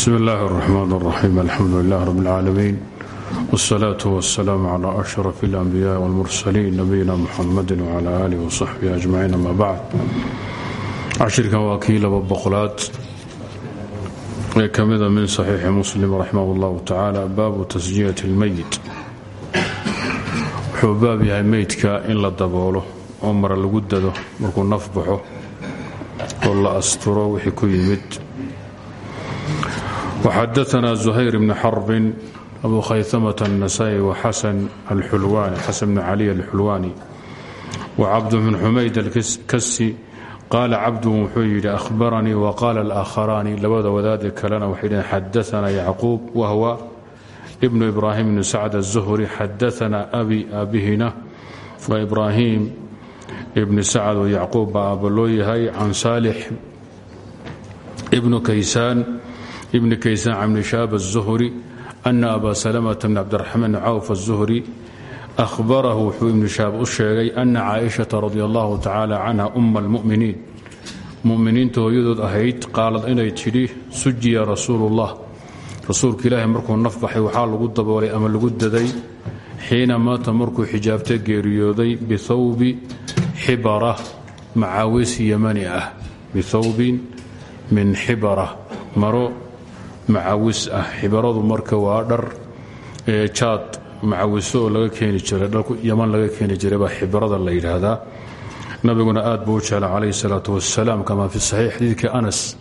bsm اllahi الرحmn الرaxيim alxamdu lilah rb اlcaalamiin wالsalaaة wالsalaam clى أشhraf اlanbiyaءi wاlmursaliin nabiyina muxamadi wclى alih wصaxbihi ajmaciin ama bacd cashirkan waa kii laba boqolaad ee ka mida min صaxiixi muslim raximah اllahu tacaala baabu tasjiyaة اlmeyit wuxuu baab yahay meydka in la daboolo oo mara lagu dado markuu naf baxo oo la asturo wixii ku yimid وxadثna زhayr بن xرb أbu khayثmة النسائي وxasن الxulwani xaسن بن عlي الxulwani وcabd بن xumayd الkasi qaala cabdu wuxuu yidhi أhbaranii وqاla الآkharaani labada wadaade kalena waxay dhheen xadaثna yacquub wahwa بن إbrahim بن sacd الزhري xadaثna abi aabihina waa إbrahim بn sacd oo yacquub baa aaba loo yahay can saalix بn kaysaan بن kaysaan cn شhaab الزhري أna أba سلمة بن cبدالرحمن cawف الزhري أhbarahu wuxuu ibnu shaab u sheegay أna caaئiشhaةa رadي الlaه تaعالى canha أma الmؤminiin muminiinta hooyadood ahayd qaalad inay tidhi sujiya rasuul الlah rasuulka ilaahi markuu naf baxay waxaa lagu daboolay ama lagu daday xiina maata markuu xijaabta geeriyooday bihawbi xibara macaawis yamani ah bihawbin min xibara maro macawis ah. Xibaradu marka waa dhar jaad macawiso laga keeni jiray dhar yaman laga keeni jiray baa xibarada la yidhaahdaa nabiguna aad buu u jeclaa calayhi salaatu wasalaam fi saxiix xadiidka anas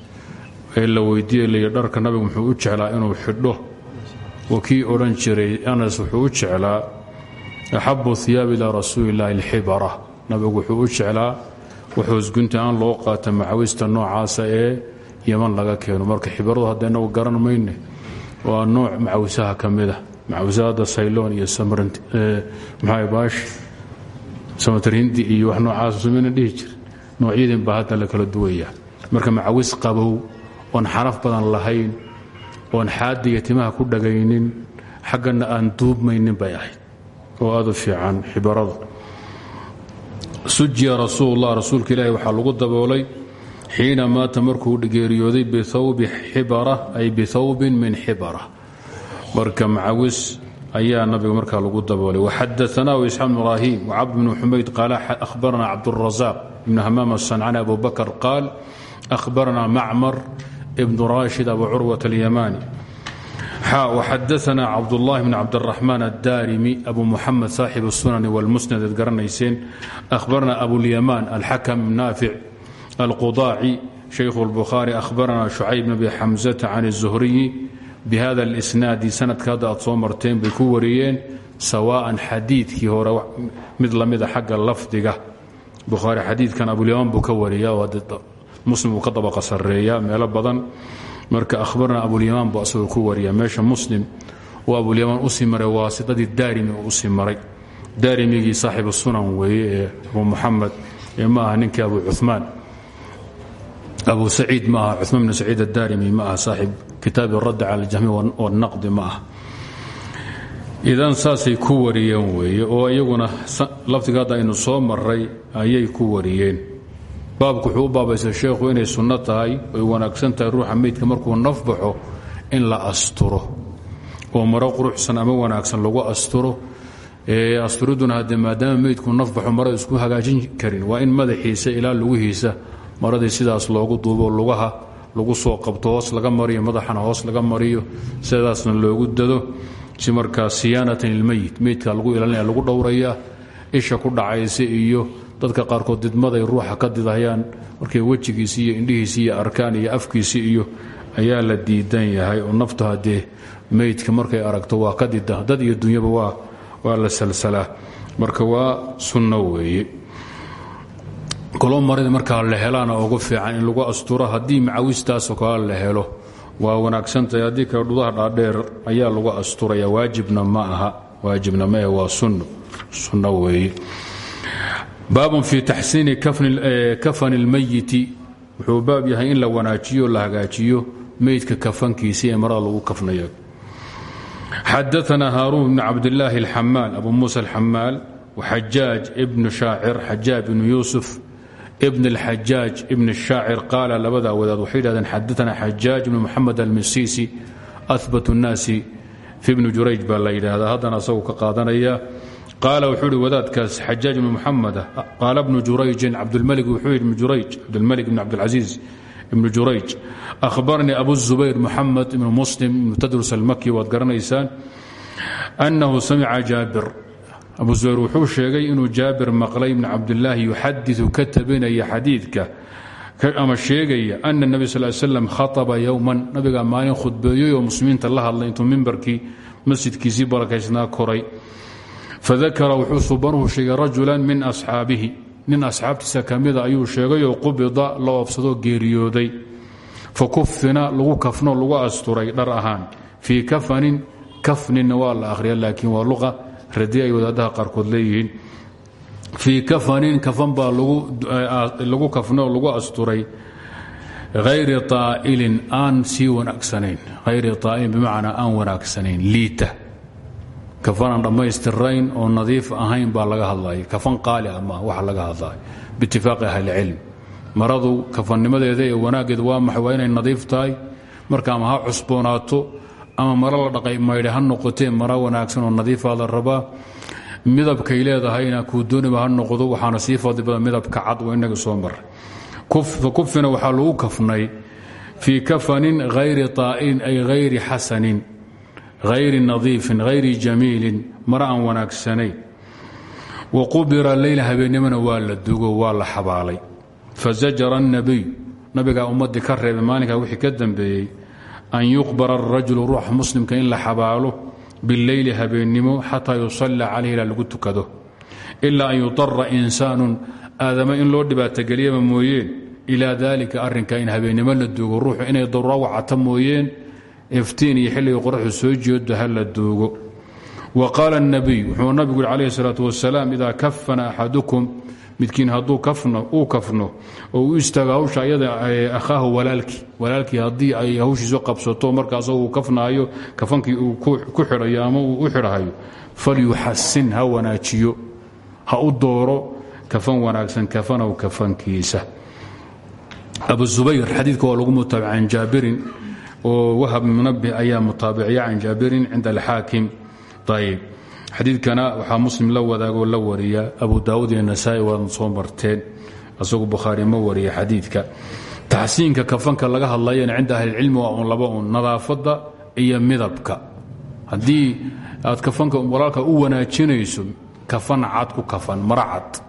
ee la weydiiye layidhi dharka nabigu muxuu u jeclaa inuu xidho. Oo kii jiray anas wuxuu u jeclaa axabu hiyaab ilaa rasuuli illaahi alxibara. Nabigu wuxuu u jeclaa waxoosgunta aan loo qaata macawista noocaasa ee yaman laga keeno. Marka xibaradu hadda inagu garan waa nooc macawisaha ka mida macawisahadda sayloon iyo maxaa baash? Samatarhindi iyo wax noocaas sumayna dhihi jir. Noocyadin baa hadda la kala duwaya. Marka macawis qabow oon xaraf badan lahayn oon xaadiga timaha ku dhagaynin xaggana aan duubmaynin bay ahayd. Oo aad u fiican xibaradu. Sujiya rasuulullah rasuulka ilaahi waxaa lagu daboolay xiina maata markuu geeriyooday bihawbi xibara ay bihawbin min xibara. Marka macawis ayaa nabiga markaa lagu daboolay. Waxadaanaa isxaaq bn ibraahim wcabd bn xumayd qaala ahbarana cabdurazaq ibn hamaam asancani abu bakr qaal ahbarana macmar ibn rashid abu curwat alyamani. Waxadaanaa cabdulahi bn cabdiraxmaan addarimi abu muxamed saaxib sunani wlmusnad ad garanayseen. Ahbarana abulyamaan alxakam naafic القضاعي شيخ البخاري أخبرنا شعيب بن حمزة عن الزهري بهذا الإسناد سندka hadda aad soo marteen bay ku wariyeen sawاءa xadiidkii hore mid lamida xagga lafdiga bukhaari xadiidkan abulyamaan buu ka wariya muslim buu ka dabaqa sareeya meelo badan marka ahbarna abulyamaan buu asagoo ku wariya meesha muslim uu abulyamaan usii maray waasidadii daarimi uu usii maray daarimigii saaxibu sunan weeye ee abu muxamed ee ma aha ninkii abu cuثmaan abu saciid ma aha cumaan bn saciid addarimi ma aha saaxib kitaab radd cala aljahmi wاnaqdi ma aha. Idan saasay ku wariyeen weeye oo iyaguna lafdiga hadda aynu soo maray ayay ku wariyeen. Baabku wuxuu u baabaysa sheekhu inay sunno tahay oy wanaagsan tahay ruuxa meydka markuu naf baxo in la asturo. Oo maadaama meydku naf baxo isku hagaajin karin. Waa in madaxiisa ilaa lugihiisa maradii sidaas loogu duubo lugaha lagu soo qabto hoos laga mariyo madaxana hoos laga mariyo sidaasna loogu dado. Si markaa siyaanatan lilmeyit meydka lagu ilaalinaya lagu dhowraya isha ku dhacaysa iyo dadka qaarkood didmaday ruuxa ka didayaan markay wejigiisi iyo indhihiisi iyo arkaan iyo afkiisi iyo ayaa la diidan yahay. Oo naftu haddee meydka markay aragto waa ka dida dad iyo dunyaba waa la salsalaa marka waa sunno weeye kolomaradi markaa la helaana ugu fiican in lagu asturo haddii macawistaasoo kale la helo. Waa wanaagsantahay haddii kale dhudaha dhaadheer ayaa lagu asturaya. Waajibna ma aha. Waajibna maahe waa sunno sunno weeye baabun fii taxsiini kafani اlmayiti wuxuu baab yahay in la wanaajiyo la hagaajiyo meydka kafankiisii ee marada lagu kafnayo. Xadaana haaruun bn cabdilaahi alxamaal abu muusa alxamaal waxajaaj ibnu shaacir xajaaj ibnu yuusuf bn اlxajaaj ibn الshaacir qaala labada wadaad waxay yidhahdeen xadaana xajaaj ibn moxamed almisiisi ahbat الnaasi fi bni jurayj baa la yidhaahdaa haddana asagu ka qaadanaya qaala wuxuu ihi wadaadkaas xajaaj ibn muxameda qaala bnu jurayjin cabdulmalik wuxuu yidhi ibn jurayj cabdulmalik ibn cabdilcasiis ibn jurayj ahbarnii abu zubayr muxamed ibn muslim ibnu tadrus almaki waad garanaysaan annahu samica jaabir abu zubayr wuxuu sheegay inuu jaabir maqlay ibn cabdilaahi yuxadiu ka tabinaya xadiidka ama sheegaya ana nebi sal slam khaطaba yowman nabigaa maalin khudbeeyey oo muslimiinta la hadlay intuu mimbarkii masjidkiisii barakaysnaa koray. Fadakara wuxuu subanuhu sheegay rajulan min asxaabihi. Nin asxaabtiisa kamida ayuu sheegay oo qubida la oofsadoo geeriyooday. Fa kufina lagu kafno lagu asturay dhar ahaan. Fii kafanin kafninna waa la akhriya laakiin waa luqa radi ay wadaadaha qaarkood leeyihiin. Fii kafanin kafan baa lagu kafnoo lagu asturay. Hayri aa'ilin aan sii wanaagsanayn. Hayri aa'ilin bimacnaa aan wanaagsanayn. Liita. Kafanaan dhammaystirayn oo nadiif ahayn baa laga hadlaya kafan qaali ah ma waxa laga hadlaya biitifaaqi ahlicilm maradu kafannimadeeda ee wanaaggeeda waa maxay waa inay nadiif tahay? Marka ama ha cusboonaato ama maro la dhaqay maydhe ha noqotee mara wanaagsan oo nadiifaa la rabaa. Midabkay leedahayna kuu dooniba ha noqdo waxaana sii fadli badan midabka cad waa inaga soo maray. Kufina waxaa lagu kafnay fii kafanin hayri taa'ilin ay hayri xasanin hayri nadiifin hayri jamiilin mara aan wanaagsanayn wa qubira leyla habeennimona waa la dugo waa la xabaalay. Fazajara الnabiy nabigaa ummaddii ka reebay maalinkaa wixii ka dambeeyey an yuqbara arajulu ruuxa muslimka in la xabaalo bileyli habeennimo xataa yusalla calayh ilaa lagu tukado ilaa an yudara insaanun aadama in loo dhibaatogeliyaba mooyeen ilaa daalika arrinka in habeennimo la duugo ruuxu inay daruuro wacata mooyeen iftiin iyo xilliga qoraxdu soo jeedo ha la duugo wa qaala nabiy wuxuu nabigu yidhi calayhi salaatu wasalaam idaa kafana axadukum midkiin hadduu uu kafno oo u istaago hawsha ayada akhaahu walaalkii. Walaalkii haddii ay hawshiisu qabsato markaas uu kafnaayo kafankii uu ku xidhayo ama uu u xidhahayo falyuxasin ha wanaajiyo. Ha u dooro kafan wanaagsan kafanow kafankiisa. Abu zubayr xadiidka waa lagu mutaabic can jaabirin oo wahab munabih ayaa mutaabiciya can jaabirin cinda alxaakim ayb xadiidkana waxaa muslim la wadaagoo la wariya. Abu daawud iyo nasaa-i soo marteen isagu bukhaari ma wariya xadiidka. Taxsiinka kafanka laga hadlayana cinda ahlilcilmi waa un laba un nadaafadda iyo midabka. Haddii aad kafanka walaalka u wanaajinayso kafan cad ku kafan mara cad.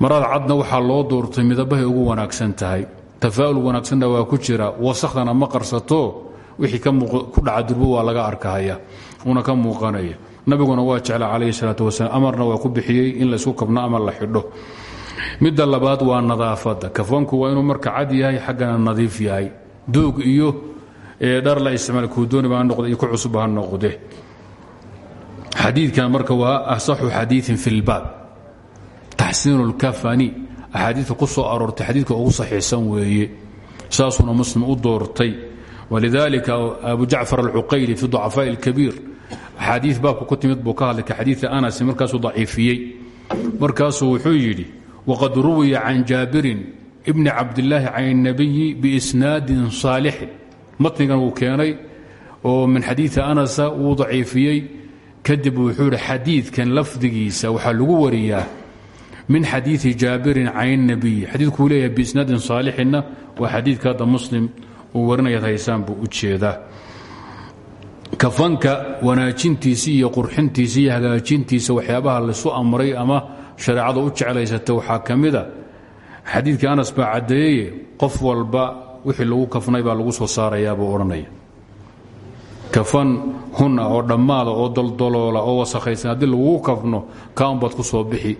Marada waxaa loo doortay midabahay ugu wanaagsan tahay. Tafaa'ul wanaagsanna waa ku jira. Wasakhdana ma qarsato wixii ku dhaca durbo waa laga arkahaya una ka muuqanaya nabiguna waa jecla calayhi salaatu wasalaam. Amarna waa ku bixiyey in laysku kabno ama la xidho. Midda labaad waa nadaafadda. Kafanku waa inuu marka cad yahay xaggana nadiif yahay. Duug iyo dhar la isticmaal kuudooniba ha noqde iyo ku cusubba ha noqde xadiidkan marka waa asaxu xadiiin fi lbaab taxsiinu lkafani axaadiidka ku soo aroortay ugu saxiixsan weeye. Saasuuna muslim u doortay. Walidalika abu jacfar alcuqayli fi ducafaaءi اlkabiir xadii baabka ku timid buu ka hadlay ka xadiia anas markaasuu daciifiyey. Markaasuu wuxuu yidhi waqad ruwiya can jaabirin bni cabdilaahi can الnabiyi biisnaadin saalixin matnigan wuu keenay oo min xadiii anasa wuu daciifiyey. Kadib wuxuu yidhi xadiidkan lafdigiisa waxaa lagu wariyaa min xadiii jaabirin can nabiyi xadiikuu leeyahay biisnaadin saalixinna waa xadiidka hadda muslim uu warinaya haysaan buu u jeedaa kafanka wanaajintiisa iyo qurxintiisa iyo hagaajintiisa waxyaabaha laysu amray ama shareecada u jeclaysata waxaa ka mida xadiidkii anas baa caddeeyeye qof walba wixii lagu kafnay baa lagu soo saarayaa buu odhanaya kafan hun ah oo dhammaada oo doldoloola oo wasakhaysan haddii lagugu kafno kaanbaad ku soo bixi.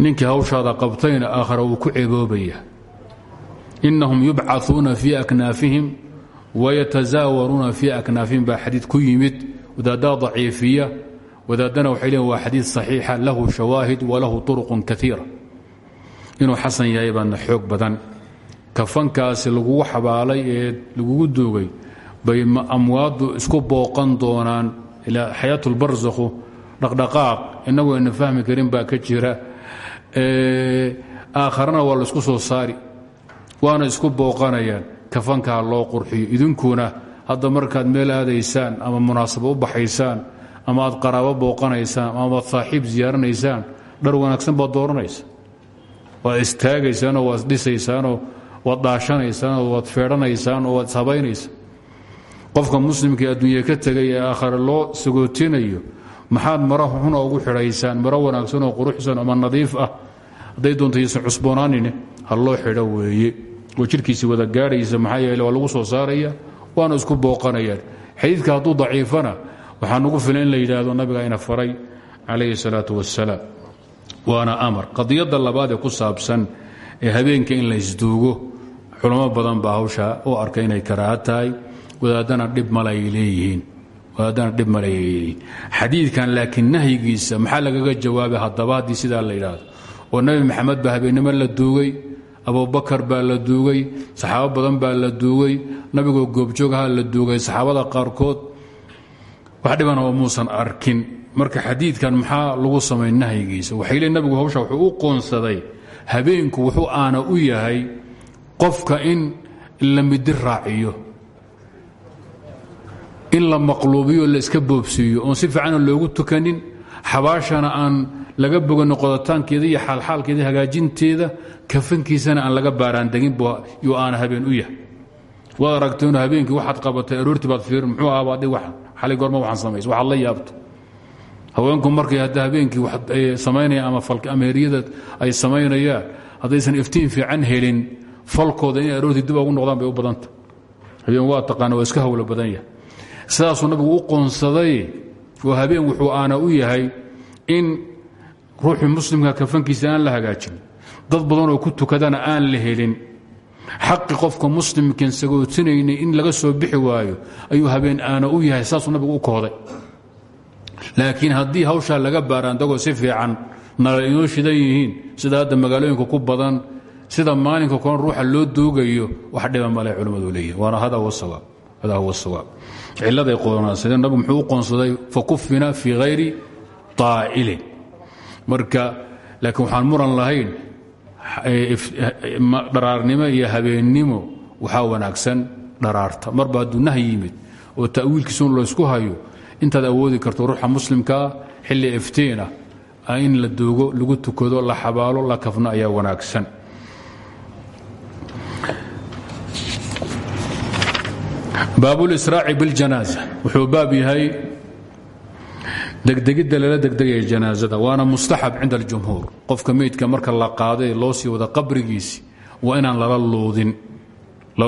Ninkii hawshaada qabtayna aakhara wuu ku ceeboobaya inahum yubcauuna fii aknaafihim wayatazaawaruuna fii aknaafihim baa xadiid ku yimid wadaaddaa daciifiya wadaaddana waxay leein waa xadiid saxiixa lahu shawaahid walahu turuqun kaiira inuu xasan yahay baadna xoog badan kafankaasi lagugu xabaalay ee lagugu duugay bay amwaaddu isku booqan doonaan ilaa xayaatulbarsakhu dhaqdhaqaaq innagu ayna fahmi karin baa ka jira aakharana waa la isku soo saari waana isku booqanayaan kafankaa loo qurxiyo idinkuna hadda markaad meel aadaysaan ama munaasabo u baxaysaan ama aad qaraabo booqanaysaan ama aad saaxiib ziyaaranaysaan dhar wanaagsan baad dooranaysa waad istaagaysaanoo waad dhisaysaanoo waad dhaashanaysaanoo waad feedhanaysaan oo waad ishabaynaysaa qofka muslimka ee ka tegay ee aakhare loo sagootinayo maxaad mara xuna ugu xidhaysaan maro wanaagsan oo quruxsan ama nadiif ah? Hadday doonto ysan cusboonaanine ha loo xidho weeye oo jidhkiisii wada gaadhaysa maxaa yeele waa lagu soo saaraya waana isku booqanayaan xadiidka hadduu daciifana waxaa nugu filan la yidhaahdo nabiga ina faray calayhi salaatu wasalaam waana amar. Qadiyadda labaad ku saabsan ee habeenka in la isduugo culamo badan baa hawsha u arka inay karaaha wadaadana dhib malay leeyihiin. Wadaadana dhib malay xadiidkan laakiin nahyigiisa maxaa lagaga jawaabay haddaba haddii sidaa la yidhaahdo? Oo nebi maxamed baa habeennimo la duugay abubakar baa la duugay saxaabo badan baa la duugay nabigoo goobjoogaha la duugay saxaabada qaarkood. Wax dhibana oo muusan arkin. Marka xadiidkan maxaa lagu samay nahyigiisa? Waxay nabigu hawsha wuxuu u qoonsaday habeenku wuxuu aana u yahay qofka in la midi raaciyo in la maqluubiyo la iska boobsiiyo oon si fiicana loogu tukanin xabaashana aan laga boganin qodataankeeda iyo xaalxaalkeeda hagaajinteeda kafankiisana aan laga baaraandegin yuu aana habeen u yahay. Waad aragtayno habeenkii waxaad qabatay aroortii baad fiir muxuu ahabaadhi waxan xalay goorma waxaan samays waxaad la yaabto. Haweenku markay hadda habeenkii samaynayaan ama ameeriyada ay samaynayaan haddaysan iftiin fiican helin falkooda inay aroortii dib ugu noqdaan bay u badanta. Habeen waa taqaana waa iska hawlo badan yahay. Sidaasuu nabigu u qoonsaday wuxuu aana u yahay in ruuxii muslimka kafankiisa aan la hagaajin. Dad badanoo ku tukadana aan la helin. Xaqi qofka muslimkan sagootinayna in laga soo bixi waayo ayuu habeen aana u yahay saasuu nabigu u kohday laakiin haddii hawshaa laga baaraandagoo si fiican nala shidan yihiin sida hadda magaalooyinka ku badan sida maalinka koon ruuxa loo duugayo wax dhiba male culimmadu leeyihiin waana hada huwa sawaab ciladay qoonaasadeen nabigu muxuu u qoonsaday fakufina fii hayri taa'ilin marka laakiin waxaan muran lahayn dharaarnimo iyo habeennimo waxaa wanaagsan dharaarta. Marba hadduu nah yimid oo ta'wiilkiisun laysku hayo intaad awoodi karto ruuxa muslimkaa xilli iftiinah in la duugo lagu tukado la xabaalo la kafno ayaa wanaagsan. Baabulisraaci biاljanaaza wuxuu baab yahay degdegidda lala degdegaya janaazada waana mustaxab cinda aljumhuur. Qofka meydka marka la qaaday loo sii wada qabrigiisi waa inaan lala luudin la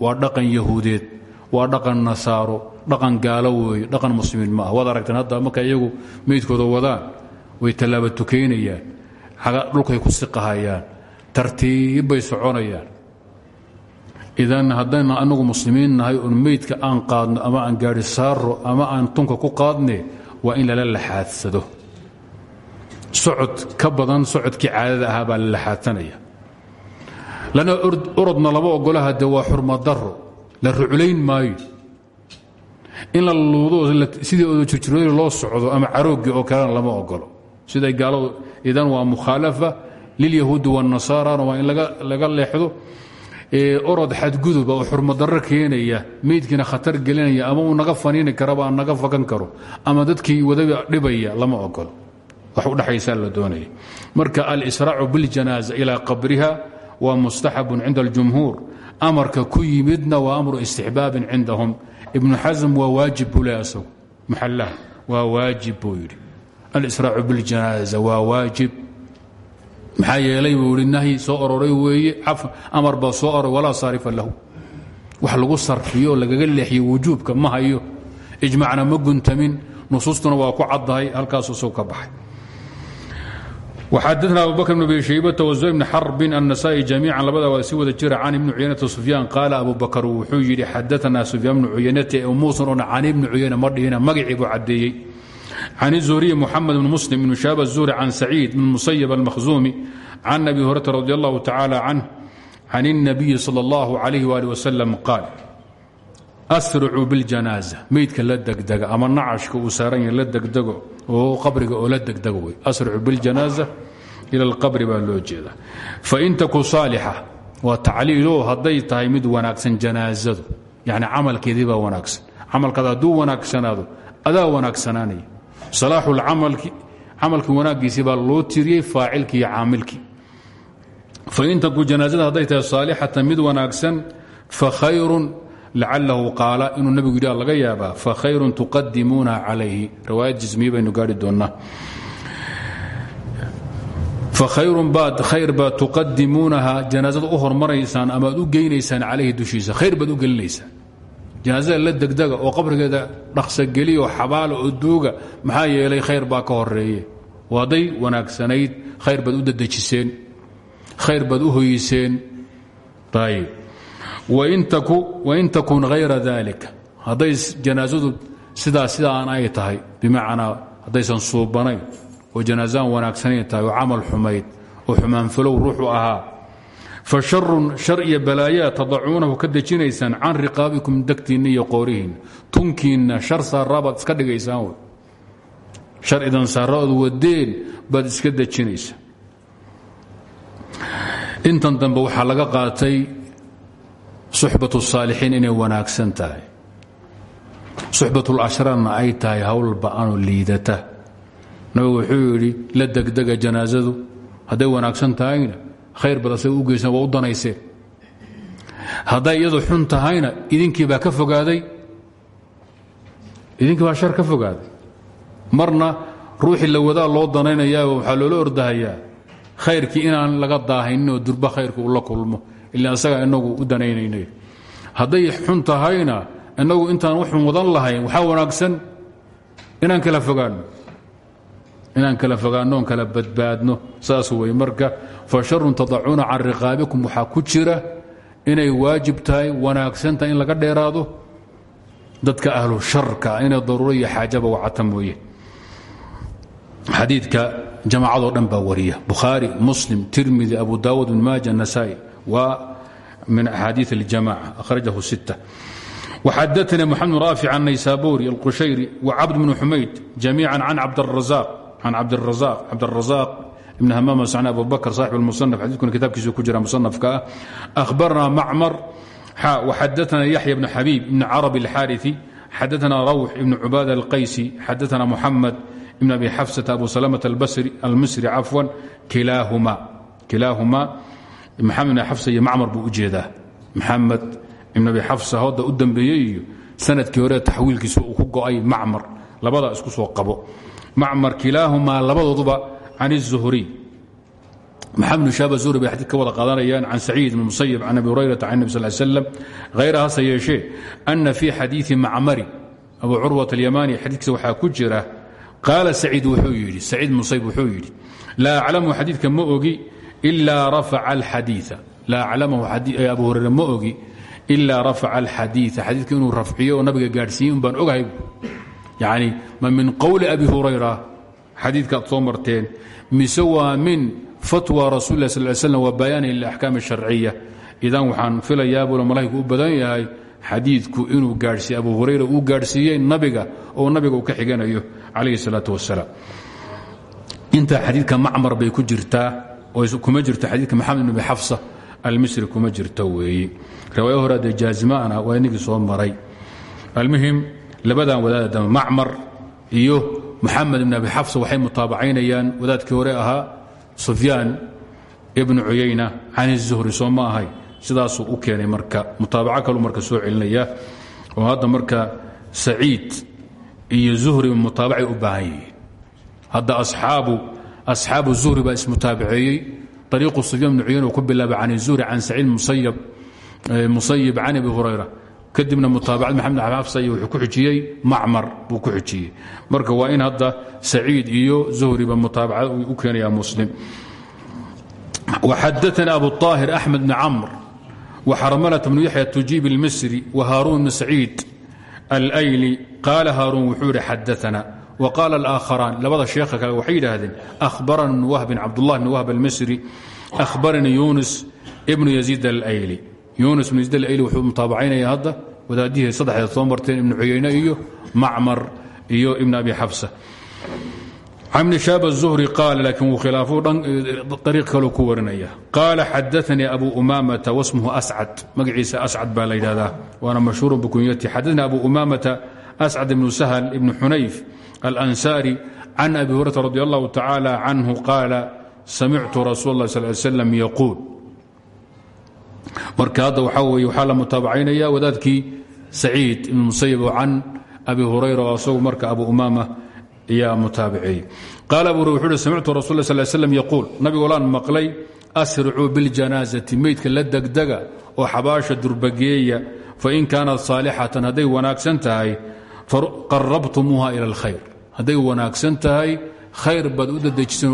waa dhaqan yahuudeed waa dhaqan nasaaro dhaqan gaalo weeye dhaqan muslimiin ma ah waad aragteen hadda marka iyagu meydkooda wadaan way tallaaba tukaynayaan dhulkay ku siqahayaan tartiib bay soconayaan. Idan haddayna anagu muslimiin nahay oon meydka aan qaadno ama aan gaadhi saaro ama aan tunka ku qaadne waa in lala laxaadsado. Socod ka badan socodkii caadada ahaa baa la laxaadsanaya. Lana orodna lama ogolaha de waa xurmadaro la ruclayn maayo. In la luudo sidii odo jirjirooyi loo socdo ama carooggii oo kalena lama ogolo siday gaaladu idan waa mukhaalafa lilyahuudi waاnasaarana waa in laga leexdo orod xadguduba oo xurmadaro keenaya meydkiina khatar gelinaya ama uu naga faniini karaba aan naga fakan karo ama dadkii wadaba dhibaya lama ogolo wax udhexaysaa la doonaya marka alisraacu biاljanaaza ilaa qabriha waa mustaxabun cinda اljumhuur amarka ku yimidna waa amru istixbaabin cindahum ibnu xasm waa waajib buu le asagu maxallaha waa waajib buu yidhi alisraacu biاljanaaza waa waajib maxaa yeelay buu ihi nahyi soo ororay weeye amar baa soo ororay walaa saarifa lahu. Wax lagu sarfiyo oo lagaga leexiyo wujuubka ma hayo. Ijmacna ma guntamin nusuustuna waa ku caddahay halkaasuu soo ka baxay. Xadana abubakr bn abi shaybata wazuhayr bni xarbin annasaa'i jamiican labada waa si wada jira can ibni cuyanata sufyaan qaala abubakr wuxuu yidhi xadaanaa sufyaan bnu cuyanata muusan ona can ibni cuyana ma dhihina magacii buu caddeeyey can الزهriي mxamed بn msلم بn shaab الزهri can سacيid بn muسyب الmakhزumi can abi hurata radi الlah tacalى canh can النabiyi slى الlah عalيه وaلiه وsلم qaal asricuu biاljanaaza meydka la degdega ama nacashka uu saaran yahay la degdego oo qabriga oo la degdego wey asricuu biاljanaaza ila alqabri baa loo jeeda fain taku saalixa waa tacliilo hadday tahay mid wanaagsan janaasadu yani camalkeedii baa wanaagsan camalkaada hadduu wanaagsanaado adaa wanaagsanaanaya camalkii wanaaggiisii baa loo tiriyey faacilkii iyo caamilkii. Fain taku janaasada hadday tahay saalixatan mid wanaagsan fakhayrun lacalahu qaala inuu nebigu yidhi laga yaabaa fakhayrun tuqadimuunaha calayhi. Riwaayad jismiye baynu gaari doonnaa. Fakhayrun baad khayr baad tuqadimuunaha janaasada u hormaraysaan ama ad u geynaysaan calayhi dushiisa. Khayr baad u gelinaysaan janaasada la degdega oo qabrigeeda dhaqsageliya oo xabaala oo duuga maxaa yeelay khayr baa ka horeeye waaday wanaagsanayd khayr baad u dadejiseen khayr baad u hoyiseen. Wain takun hayra dalika hadday janaasadu sidaa sidaan ay tahay bimacnaa haddaysan suubanayn oo janaasaan wanaagsanayn tahay oo camal xumayd oo xumaanfalow ruuxu ahaa fa sharun shar iyo balaayaa tadacuunahu ka dejinaysaan can riqaabikum degtiinna iyo qoorihiinna. Tunkiinna shar saaraabaad iska dhigaysaan w shar idan saaraood wadeen baad iska dejinaysaa. Intan dambe waxaa laga qaatay suxbat saalixiin inay wanaagsan tahay. Suxbatulashraarna ay tahay hawl ba'anoo liidata. Nabigu wuxuu yidhi la degdega janaasadu hadday wanaagsan tahayna khayr bad asaga u geysan waa u danayseen hadday iyadu xun tahayna idinkii baa ka fogaaday. Idinkii baa shar ka fogaaday. Marna ruuxii la wadaa loo danaynayaa waxaa loola ordahayaa khayrkii inaan laga daahayninoo durba khayrka ula kulmo ila asagaa inagu u danaynaynay. Hadday xun tahayna inagu intaan waxun wadan lahayn waxaa wanaagsan inaan kala fogaanno inaan kala fogaannoon kala badbaadno saas wey marka fa sharun tadacuuna can riqaabikum waxaa inay waajib tahay wanaagsan tahay in laga dheeraado dadka ahlu sharka inay daruuro iyo xaajaba wacata mooye. Xadiidka jamaacadoo wariya. Bukhaari muslim tirmidi abu daawud maaja nasaa'i. Waa min axaadiid aljamaca akhrajahu sitta. Waxadaana moxamed raafic annaysaburi alqushayri wacabd bnu xumayd jamiican can cabdاrazaaq الرزاق عن عبد الرزاق عبد الرزاق بن همام سعنا أبو بكر صاحب المصنف حديثكم كتاب كيسو كجرى مصنف كا أخبرنا معمر وحدثنا يحيى بن حبيب بن عربي الحارثي حدثنا روح بن عبادة القيسي حدثنا محمد بن أبي حفصة أبو سلمة البصري المصري عفوا كلاهما كلاهما maxamed ibn xafsa iyo macmar buu u jeedaa maxamed ibn abi xafsa hooda u dambeeyey iyo sanadkii hore taxwiilkiisa uu ku go'ay macmar labadaa isku soo qabo macmar kilaahumaa labadooduba can الzuhriy maxamed bn shaab zuhri bay xadid ka wada qaadanayaan can saciid ibn musayib can abi hurayrata can nebi sal slam hayra hase yeeshee ana fii xadiiثi macmari abu curwat alyamani xadiidkiisa waxaa ku jira qaala saciid wuxuu yidhi saciid musayib wuxuu yidhi laa aclamu xadiidka ma ogi ilaa rafaca alxadiia laa aclamahu abu hurere ma ogi ilaa rafaca alxadiia xadiidka inuu rafciyo oo nabiga gaadhsiiye un baan ogahay yani ma min qowli abi hurayra xadiidka aad soo marteen mise waa min fatwa rasul lah sal slam wa bayaani lilaxkaam sharciya idan waxaan filayaa bula malahigu u badan yahay xadiidku inuu gaadhsiiye abu hurayra uu gaadhsiiyey nabiga oo nabiga uu ka xiganayo calayhi salaatu wasalaam intaa xadiidka macmar bay ku jirtaa kuma jirto xadiidka maxamed ibn abi xafsa almisri kuma jirto weeye riwaaya hore adee jaazimaana waa inagii soo maray. Almuhim labadan wadaada dambe macmar iyo maxamed ibn abi xafsa waxay mutaabacaynayaan wadaadkii hore ahaa sufyaan ibnu cuyayna can izuhri soo ma ahay. Keenay marka mutaabaco kaluu marka soo celinaya. Oo hadda marka saciid iyo zuhri mutaabacay u baahan yihiin. Hadda asxaabu zuhri baa ismutaabaceeyey. Ariiqu sufyaan bnu cuyan uu ku bilaabay can zuhri can saciid musayib can abi hurayra kadibna mutaabacad maxamed xaafsay wuxuu ku xijiyey macmar buu ku xijiyey marka waa in hadda saciid iyo zuhriba mutaabacad u keenayaa muslim. Waxadaana abu طaahir axmed bni camr waxarmalata bnu yaxya tujiib اlmisri wahaaruun bn saciid alayli qaala haaruun wuxuu yidhi xadaana wqaala alaaakharaan labada sheekha kale waxay yidhaahdeen ahbarani bn wahbin cabdulah bn wahb almisri ahbaranii yunis ibnu yaziid alayli yuنس بن يزيid الأyli wuxuu mutaabacaynaya hadda wadaadihii saddexdeed soo marteen ibnu cuyayne iyo macmar iyo ibn abi xafsa can bni shaab الzuhri qaal laakiin wuu khilaafo ariiq kaloo ku warinaya qaala xadaanii abu umamata wasmuhu ascad magaciisa ascad baa la yidhahdaa waana mashhuurun bikunyati xadaanii abu umamata ascad ibnu sahl ibnu xunayf alansaari can abi hurata radi allahu tacaala canhu qaala samictu rasuul اlah sal slam yaquul marka hadda waxaa weye waxaa la mutaabacaynaya wadaadkii saciid ibn musayib can abi hurayra oo marka abu umaama ayaa mutaabiceeyey qaala abu hurayra wuxuu uhi samictu rasul sal slam yaquul. Nabigolaan maqlay asricuu biاljanaasati meydka la degdega oo xabaasha durbageeya fain kaanat saalixatan hadday wanaagsan tahay qarabtumuuha ila اlkhayr hadday wanaagsan tahay khayr baad u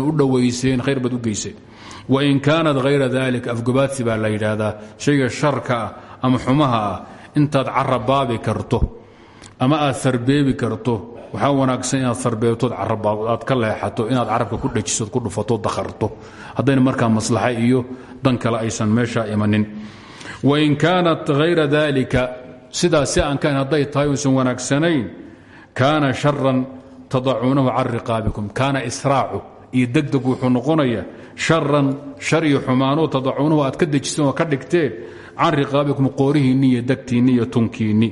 oo u dhowayseen khayr baad u wain kaanat hayra dalik afgobaadsi baa la yidhaahdaa shayga sharka ah ama xumaha ah intaad carabaabi karto ama aad sarbeebi karto waxaa wanaagsan inaad sarbeebtood aad ka leexato inaad carabka ku dhejisood ku dhufato dakharto haddayna markaa maslaxa iyo dan kale aysan meesha imanin wain kaanat hayra dalika sidaas si aan kahayn hadday tahay wanaagsanayn kaana sharan tadacuunahu can riqaabikum kaana israacu iyo degdeg wuxuu noqonaya sharan shar iyo xumaanoo tadacuunahu aad ka dejiseen ka dhigteen can riqaabikum qoorihiinni iyo degtiinni iyo tunkiinni.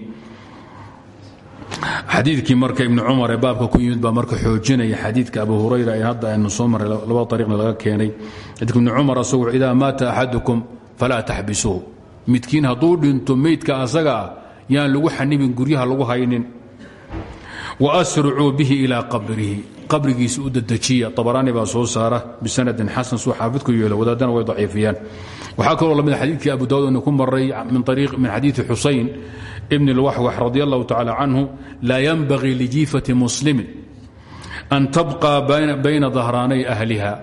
Xadiidkii marka ibni cumar ee baabka ku yimid baa marka xoojinaya xadiidka abu hurayra ee hadda aynu soo marray labada ariiqna laga keenay. Xadiidka ibni cumar asagu idaa maata axadukum falaa taxbisuuh midkiin hadduu dhinto meydka asaga ah yaan lagu xanibin guryaha lagu haynin. Wasrucuu bihi ilaa qabrihi qabrigiisa u dadejiya. Abaraani baa soo saara bisanadin xasan suu xaafidku yeelo wadaadana way daciifiyaan. Waxaa kaloo la mid xadiidkii abu daawud inu ku maray min xadiidi xusayn ibn اlwaxwax radi allahu tacala canhu laa yanbagii lijiifati muslimin an tabqa bayna dahraanay ahliha.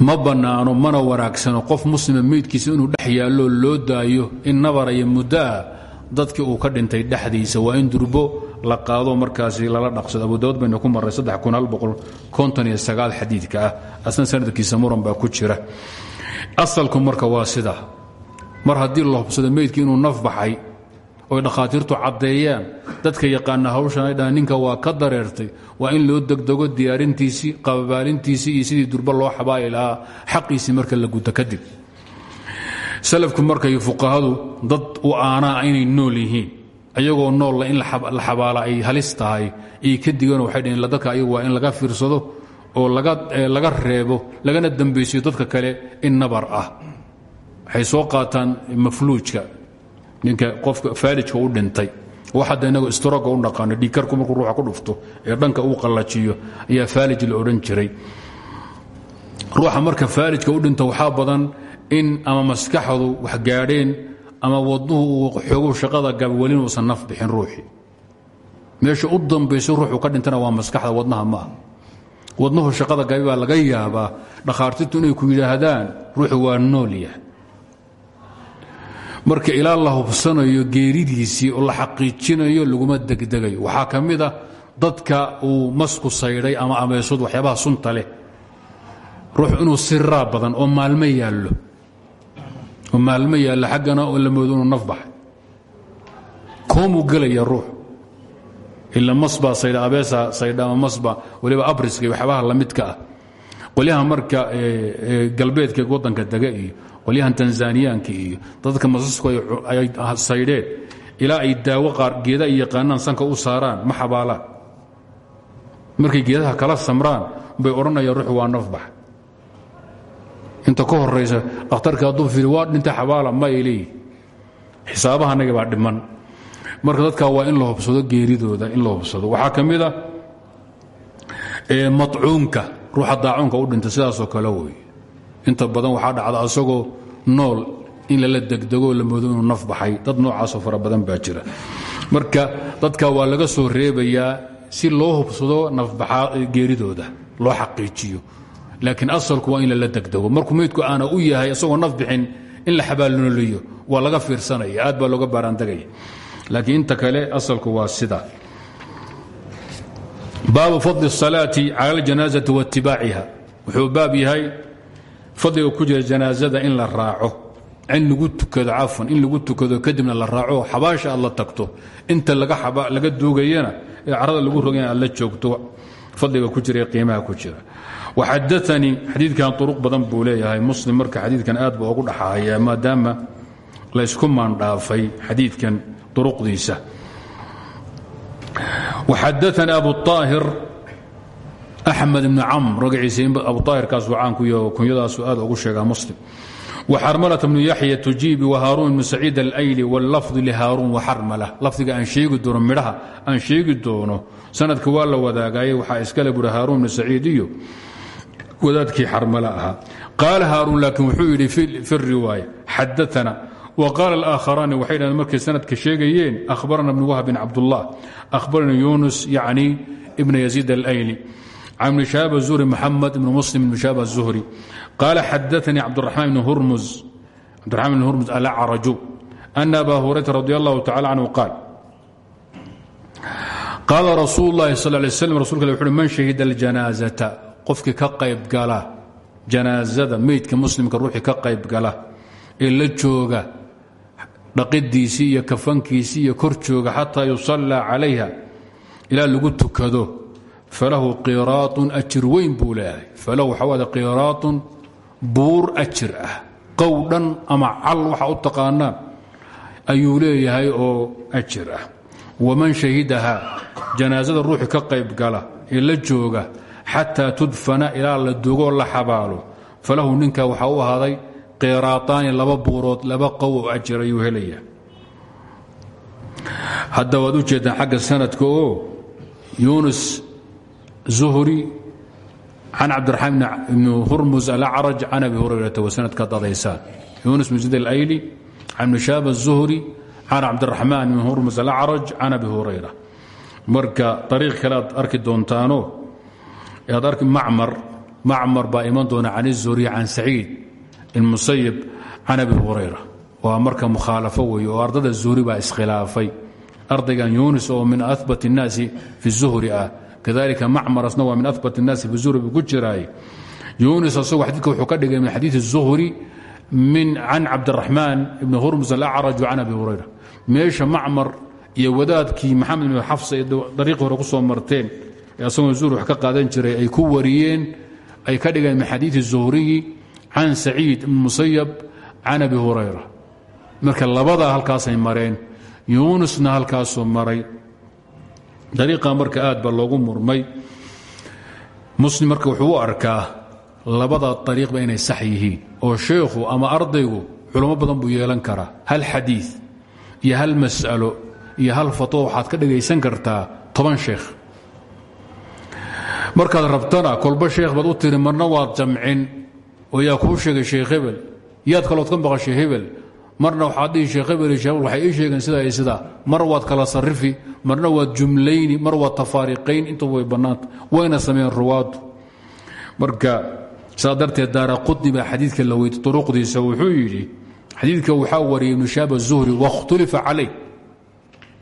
Ma mana wanaagsano qof muslima meydkiisa inuu dhex loo daayo in nabaraya muddoa dadkii uu ka dhintay dhexdiisa waa in durbo la qaado markaasi lala dhaqsado. Abu daawud baynu ku maray xadiidka ah. Asna sanadkiisa muran baa ku jira. Asalku marka waa sida. Mar haddii la hubsado meydkii inuu naf baxay oy dhakhaatiirtu caddeeyaan dadka yaqaana hawshan ay dhahaan ninka waa ka dareertay waa in loo degdego diyaarintiisii qababaalintiisii iyo sidii durbo loo xabaali lahaa xaqiisii marka la guto kadib salafku markay fuqahadu dad u aanaa inay nool yihiin ayagoo noolla in la xabaala ay halis tahay iyo ka digano waxay dhaheen dadka ayagu waa in laga fiirsado oo laga reebo lagana dambaysiyo dadka kale in nabar ah. Waxay mafluujka. Ninka qofka faalijka u dhintay wax hadda inagu istroga u dhaqaano dhiikarku markuu ruuxa ku dhufto ee dhanka uu qallajiyo ayaa faalij la odhan jiray. Ruuxa marka faalijka u dhinta waxaa badan in ama maskaxdu wax gaadheen ama wadnuhu uu xoogu shaqada gaba welin uusan naf bixin ruuxii meesha u dambayso ruuxuu ka dhintana waa maskaxda wadnaha maaha wadnuhu shaqada gabi baa laga yaabaa dhakhaartirtu inay ku yidhaahdaan ruuxu waa nool yahay. Marka ilaa la hubsanayo geeridiisii oo la xaqiijinayo laguma degdegayo. Waxaa ka mid ah dadka uu masku saydhay ama ameesod waxyaabaha sunta leh. Ruux inuu siraa badan oo maalmo yaallo oo maalmo yaallo xaggana oo la moodo inuu naf baxay. Koomuu gelaya ruux. Ila masbaa saydha abeesaa saydha ama masba waliba abriska iyo waxyaabaha la midka ah. Qolyaha marka galbeedka waddanka dega iyo qolyahan tanzaniyaanka iyo dadka masasku ay saydheen ilaa ay daawo qaar geeda ay yaqaanaan sanka u saaraan ma xabaalaan. Markay geedaha kala samraan bay odhanayaan ruuxu waa nafbax inta ka horaysa dhakhtarka hadduu fiiri waa dhintay xabaala ma ay leeyihi xisaabahanagi baa dhiman. Marka dadka waa in la hubsado geeridooda in la hubsado. Waxaa ka mid a ruuxa daacuunka u dhintay sidaasoo kale wey. Inta badan waxaa dhacda asagoo nool in lala degdegoo la moodo inuu naf baxay. Dad noocaasoo fara badan baa jira. Marka dadka waa laga soo reebayaa si loo hubsado nafgeeridooda loo xaqiijiyo laakiin asalku waa in lala degdego markuu meydku aana u yahay isagoo naf bixin in la xabaalnooliyo waa laga fiirsanaya aad baa looga baaraandegaya laakiin inta kale asalku waa sida baabu fadli الsalaati cala اljanaazati waاtibaaciha wuxuu baab yahay fadliga ku jira janaazada in la raaco in lagu tukado cafwan in lagu tukado kadibna la raaco xabaasha aad la tagto inta laga duugayana ee carada lagu rogayna aad la joogto fadliga ku jira ee qiimaha ku jira waxadaanii xadiidkan uruq badan buu leeyahay muslim marka xadiidkan aad buu ogu dhaxahayaa maadaama laysku maandhaafay xadiidkan uruqdiisa waxadaanii abu aahir axmed ibn camr magaciisa abu aahirkaasuu caanku yaho kunyadaasu aad ugu sheegaa muslim وxarmlة بن yaحya تujiibi وhaaruun بن سacيid الأyli wاlafظ lhaaruun وxarmla lafdiga aan sheegi doono midhaha aan sheegi doono sanadka waa la wadaagayay waxaa iskale buri haaruun بن saciid iyo wadaadkii xarmale ahaa. Qaala haarun laakiin wuxuu yidhi fi riwaaya xadaana wa qaala alaakharaani waxay dhaheen markay sanadka sheegayeen ahbarana bnu wahbin cabdullah ahbarana yunus yacni ibna yaziid alayli can ibni shahaab azuhri maxamed ibnu muslim ibnu shahaab azuhri qaala xadaanii cabdiraxmaan ibni hurmus cabdiraxmaan ibni hurmus alacraju ana abaa hurayrata radi allahu tacala canhu qaal. Qaala rasuulu llahi sal lay slam rasulka alle wuxu uhi man shahida aljanaaزata qofkii ka qaybgala janaasada meydka muslimka ruuxii ka qaybgala ee la jooga dhaqidiisii iyo kafankiisii iyo kor jooga xataa yusallaa calayha ilaa lagu tukado falahu qiraatun ajir weyn buu leeyahay. Falahu waxawaada qiraatun buur ajir ah qow dhan ama cal waxa u taqaanaan ayuu leeyahay oo ajir ah. Waman shahidaha janaasada ruuxii ka qaybgala ee la jooga xataa tudfana ilaa la dugoo la xabaalo. Falahu ninka waxaa u ahaaday qiraataani laba buurood laba qow oo ajir ayuu helaya hadda waad u xagga sanadka oo yuunus zuhri can cabdiraxmaan ibn hurmus alacraj can abi hurayrata wasanadka dadaysaan. Yunus bn zid alayli can ibn shaab الzuhri can cabdiraxmaan ibn hurmus alacraj can abi hurayra. Marka ariiq kale aad arki doontaano aad arki macmar macmar baa iman doona can الzuhri can saciid ilmusayib can abi hurayra waa marka mukhaalafo weeye oo ardada zuhri baa iskhilaafay ardaygan yunis oo min ahbat الnaasi fi الzuhri ah kadalika macmarasna waa min abat الnaasi fi zuhri buu ku jiraay yunis asagoo xadidka wuxuu ka dhigay min xadiid الzuhri min can cabdiraxmaan ibni hurmus alacraj can abi hurayra meesha macmar iyo wadaadkii maxamed ibn xafsa ee dariiqii hore ku soo marteen ee asagoo zuhri wax ka qaadan jiray ay ku wariyeen ay ka dhigeen min xadiidi الzuhriyi can saciid ibn musayab can abi hurayra. Marka labadaa halkaasay mareen yuunusna halkaasuu maray. Dariiqa marka aad ba loogu murmay. Muslim marka wuxuu u arkaa labada dariiqba inay sax yihiin oo sheekhu ama ardaygu culamo badan buu yeelan karaa. Hal xadiid iyo hal mas'alo iyo hal fatwo waxaad ka dhagaysan kartaa toban sheekh markaad rabtana kolba sheekh baad u tiri marna waad jamcin. Oo yaa kuu sheegay sheekh hebel? Yaad kalood ka maqashay hebel? Marna waxaad dhihi sheekh hebel iyo sheekh waxay ii sheegeen sidaa iyo mar waad kala sarifi marna waad jumlayni mar waad tafaariqayn intuba way bannaanta wayna sameeyeen ruwaadu marka saa daara qudni baa xadiidka la weydi duruqdiisa wuxuu yidhi xadiidka waxaa wariyay ibnu shaab azuhri wakhtulifa calayh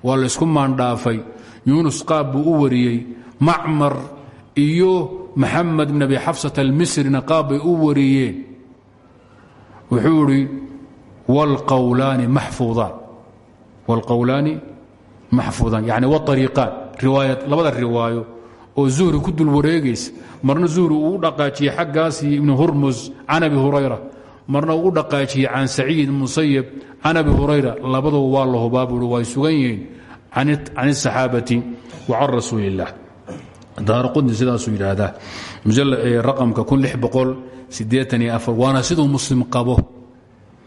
waa laysku maandhaafay. Yuunus qaab buu u wariyey macmar iyo maxamed bn abi xafsat almisrina qaabbay u wariyeen wuxuu idhi wlqawlaani maxfuudaan wlqowlaani maxfuudaan yani wariiqaan riwaayad labada riwaayo oo zuhri ku dul wareegaysa marna zuhri uu u dhaqaajiyey xaggaasii ibnu hurmus can hurayra. Marna uu u dhaqaajiyey can saciid musayab can abi hurayra. Labaduba waa la hubaabui way sugan yihiin. Can اsaxaabati wa can rasuuli daara qudni sidaasuu yidhaahdaa. Raqamka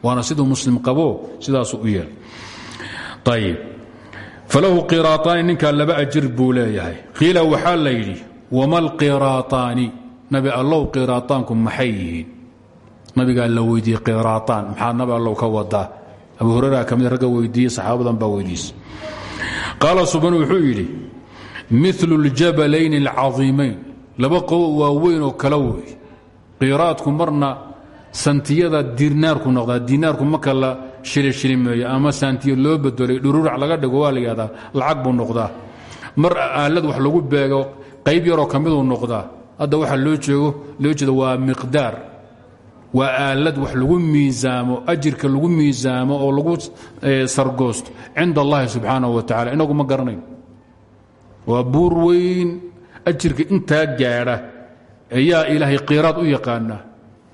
waana siduu muslim qabo. Sidaasuu u yeelay falahu qiraataani ninkaa laba ajir buu leeyahay. Qiila la yidhi wama alqiraataani nabi allow qiraataanku maxay yihiin? Nabigaa la weydiiyey qiraataan. Maxaa nabi allow ka wadaa? Abu hurera ka ragga weydiiyey saxaabadan baa weydiisay qaala suban wuxuu yidhi milu اljabalayni اlcaiimayn laba qowo waaweyn oo kala wey qiraadku marna santiyada dinaarku noqdaa dinaarku marka la shilishilimeeyo ama santiya loo bedelay dhururac laga dhigo waa la yihahdaa lacag buu noqdaa mar aalad wax lagu beego qayb yaroo ka miduu noqdaa hadda waxa loo jeego loo jeedo waa miqdaar waa aalad wax lagu miisaamo ajirka lagu miisaamo oo lagu sargoosto cinda allahi subxaanaه wa tacala inagu ma garanayn waa buur weyn ajirka intaa gaadha ayaa ilaahay qiraad u yaqaana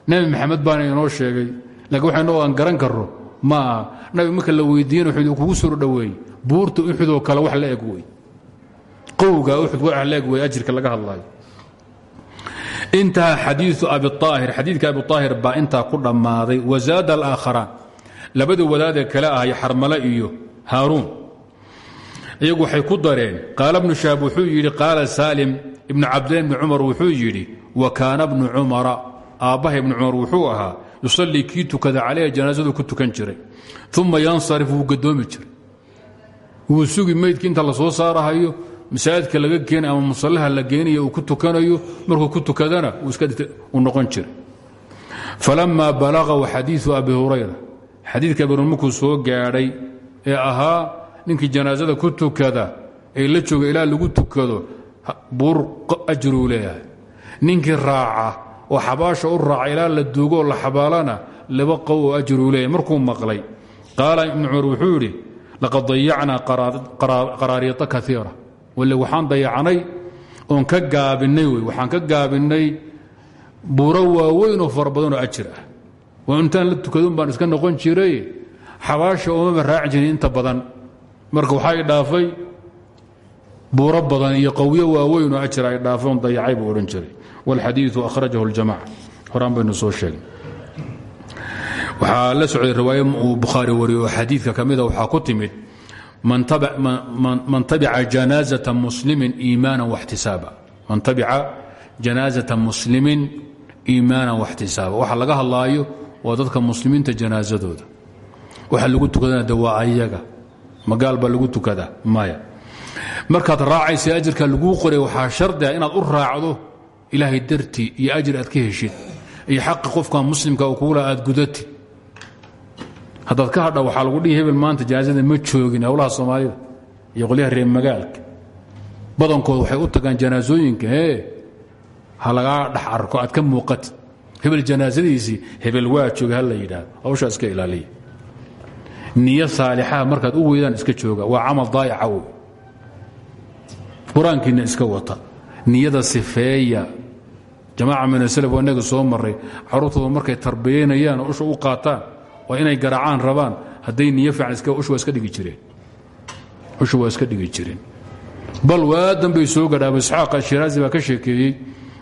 nebi maxamed baana inoo sheegay laakiin waxaynoo aan garan karro ma aha. Nabi marka la weydiiyana wuxuu kugu soo dhoweey buurta uxudoo kale wax la eg wey. Qowga uxud wax la eg ajirka laga hadlayo intaha xadiiu abiaahir xadiidka abiaahir baa intaa ku dhammaaday wazaada alaakharaan labada wadaadee kale ahay xarmale iyo haaruun iyagu waxay ku dareen. Qaala bnu shaab wuxuu yidhi qaala saalim ibnu cabdillahi bni cumar wuxuu yidhi wa kaana bnu cumara aabbaha ibnu cumar wuxuu ahaa yusallii kii tukada calayha janaasadu ku tukan jiray uma yansarif wuu gadoomi jiray. Wuu sugi meydki inta la soo saarahayo masaajidka laga keenay ama musallaha la geenayo uu ku tukanayo markuu ku tukadana uu noqon jiray. Falamaa balagahu xadiiu abi hurayra. Xadiidka abi markuu soo gaadhay ee ahaa ninkii janaasada ku tukada ee la jooga ilaa lagu tukado buur ajruu leeyahay. Ninkii raaca oo xabaasha u raaca ilaa la duugoo la xabaalana laba qow oo leeyahay markuu maqlay. Qaala ibnu cumar laqad dayacnaa qaraariita kaiira wale waxaan dayacnay oon ka gaabinay waxaan ka gaabinay buuro waaweyn oo fara oo ajir ah. Waa intaan la tukadun baan iska noqon jiray xabaasha oomaba raaci jirin inta badan marka waxaa dhaafay buuro badan iyo qawyo waaweyn oo ajir ay dhaafay oon dayacay buu odhan jiray wاlxadiiثu akhrajahu اljamaca horaan baynu soo sheegay waxaa la socday riwaaye uu bukhaari wariyo oo xadiidka ka mida waxaa ku timid man tabica janaaزaةa muslimin iimaana واxtisaaba man tabica janaaزaةa muslimin iimaana واxtisaaba waxa laga hadlaayo waa dadka muslimiinta janaazadooda waxa lagu tukadana de waa ayaga magaal baa lagu tukadaa maya. Markaad raacaysa ajirka laguu qoray waxaa shardiga inaad u raacdo ilaahay dartii iyo ajir aad ka heshid iyo xaqi qofka muslimka kuula aad gudatid haddaad ka hadha waxaa lagu dhihi maanta janaasada ma joogin howlaha soomaalida iyo qolyaha reer magaalka. Badankooda waxay u tagaan janaasooyinka ee ha lagaa dhex arko aad ka muuqatid. Hebel janaasadiisii hebel waa jooga ha la yidhaahdo. Hawshaa iska ilaaliya niyo saalixaha markaad u weydaan iska jooga. Waa camal daayaca wey qur'aankiina iska wata. Niyada sifeeya. Jamaaca min aslaf waa inaga soo maray carruurtooda markay tarbiyaynayaan oo usha u qaataan waa inay garaacaan rabaan. Hadday niyo fiican usha waa iska dhigi jireen. Bal waadan bay soo gadha abu isxaaq ashiraazi baa ka sheekeeyey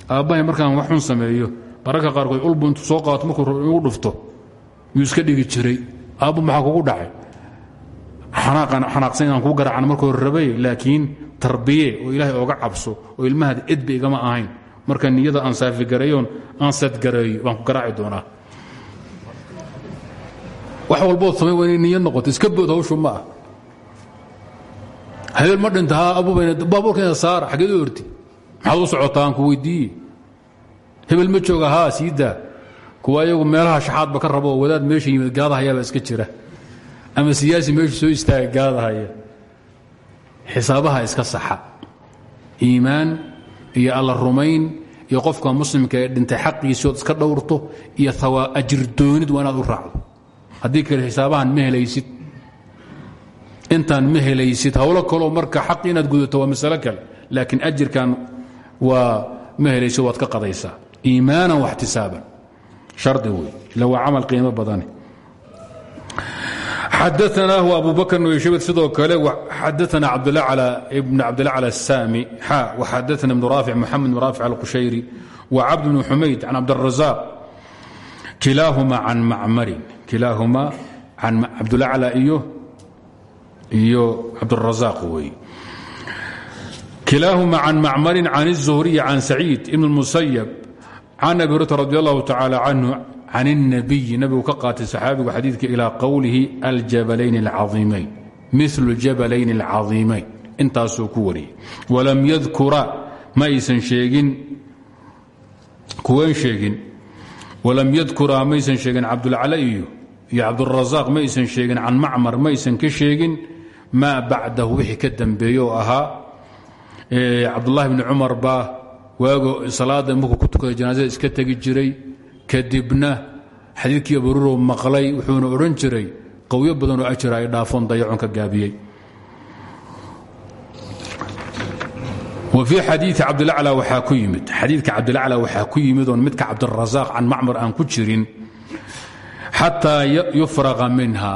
aabbahay markaan wax xun sameeyo bararka qaarkood ulbu intuu soo qaato markuu igu dhufto yuu iska dhigi jiray aabbu maxaa kugu dhacay? Xanaaqsan inaan kuu garacan markuu rabay laakiin tarbiye oo ilaahay ooga cabso oo ilmahaad edba igama ahayn. Marka niyada aan saafigareeyoon aan sadgareeyo baan ku garaaci doonaa. Wax walbood samay waa inay niyo noqoto iska bood hawshu ma ah habeel ma dhinta ha abubayna baabuurkeeda saara xaggeed u orti maxaad u socotaa ku weydiiye hebel ma jooga haa sii daa kuwa meelaha shaxaadba ka rabo wadaad meesha yimid gaadahayaabaa iska jira. Ama siyaasi meeshu soo istaaga gaadahaya. Xisaabaha iska saxa. Iimaan iyo alla rumayn iyo qofka muslimka ee dhintay xaqiisii iska dhowrto iyo ajirdoonid waa inaad u raacdo. Haddii kale xisaabahan ma helaysid. Intaan ma helaysid. Howlo kaloo marka xaq inaad gudato waa masalo kale. Laakiin ajirkan waa ma helaysid waad ka qadaysaa. Iimaanan waxtisaaban shardi wey ila waa camal qiimo badane xadaanaahu abu bakr nuyshabad sidoo kale xadaana bn cabdillah cala الsami xa waxadaana ibn raafic moxamed bn raafic alqushayri wa cabd bn xumayd can cabdالrazaq kilaahuma can macmarin kilaahuma can cabdulacla iyo iyo cabdالrazaq wey kilaahuma can macmarin can الzuhriy can saciid ibn اmusayb can abi hurata radi allahu tacala canhu can الnabiyi nabigu ka qaatay saxaabigu xadiidka ilaa qowlihi aljabalayn اlcaiimayn milu jabalayn اlcaiimayn intaasuu ku wariyey walam yadkura ma aysan sheegin kuween sheegin walam yadkura maysan sheegin cabdulcala iyo iyo cabdurasaaq ma aysan sheegin can macmar ma aysan ka sheegin maa bacdahu wixii ka dambeeye oo ahaa cabdullahi bni cumar baa waago salaada markuu ku tukada janaasada iska tegi jiray kadibna xadiidkii abuururo maqlay wuxuuna odhan jiray qowyo badanoo ajira ay dhaafoon dayacon ka gaabiyey. Wa fii xadiii cabdilacla waxaa ku yimid xadiidka cabdilacla waxaa ku yimid oon midka cabdirasaaq can macmar aan ku jirin xataa yufraqa minha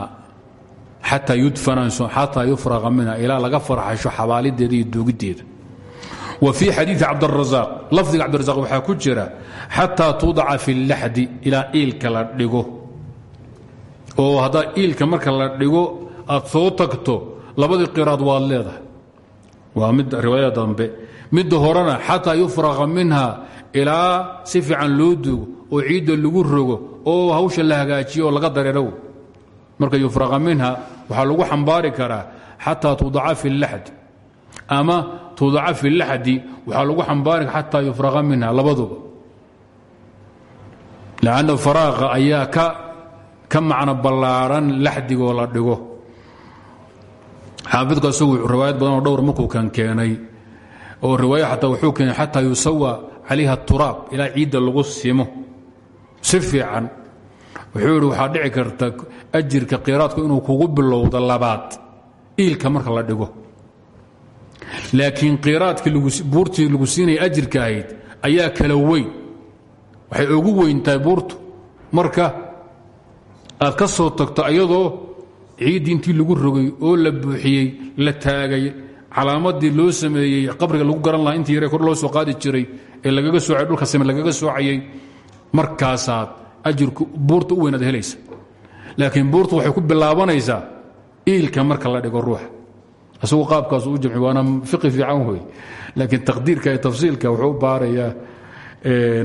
xataa yudfanaxataa yufraqa minha ilaa laga farxasho xabaalideeda iyo duugiddeeda wa fii xadiii cabdirasaaq lafdiga cabdirazaq waxaa ku jira xataa tudaca fi laxdi ilaa iilka la dhigo. Oo haddaa iilka marka la dhigo aad soo tagto labadii qiraad waad leedahay. Waa mid riwaayada dambe. Midda horena xataa yufraqa minha ilaa si fiican loo dugo oo ciidda lagu rogo oo marka yufraqa minha waxaa lagu xambaari karaa xataa tudaca fi laxdi ama tudaca fi laxdi waxaa lagu xambaari xataa yufraqa minha labaduba. Lanna faraaqa ayaa ka macno ballaaran laxdigoo la dhigo. Xaafidku isagu riwaayad badan oo dhowr markuu kan keenay oo riwaaya xataa wuxuu keenay xataa yusawa calayha turaab ilaa ciidda lagu simo. Si fiican wuxuu yidhi waxaa dhici karta ajirka qiraadku inuu kugu bilowdo labaad iilka marka la dhigo laakiin qiraadkii buurtii lagu siinaya ajirka ahayd ayaa kala weyn. Waxay ugu weyntahay buurtu. Marka aad ka soo tagto ayadoo ciiddii intii lagu rogay oo la buuxiyey la taagay calaamadii loo sameeyey qabriga lagu garan lahaa intii yare kor loo soo qaadi jiray ee lagaga soocay dhulka same lagaga soocayey markaasaad ajirku buurta u weynaad helaysa. Laakiin buurtu waxay ku bilaabanaysaa iilka marka la dhigo ruuxa isagu qaabkaasu u jamci waana fiqi fiican wey laakiin taqdiirka iyo tafsiilka wuxuu baarayaa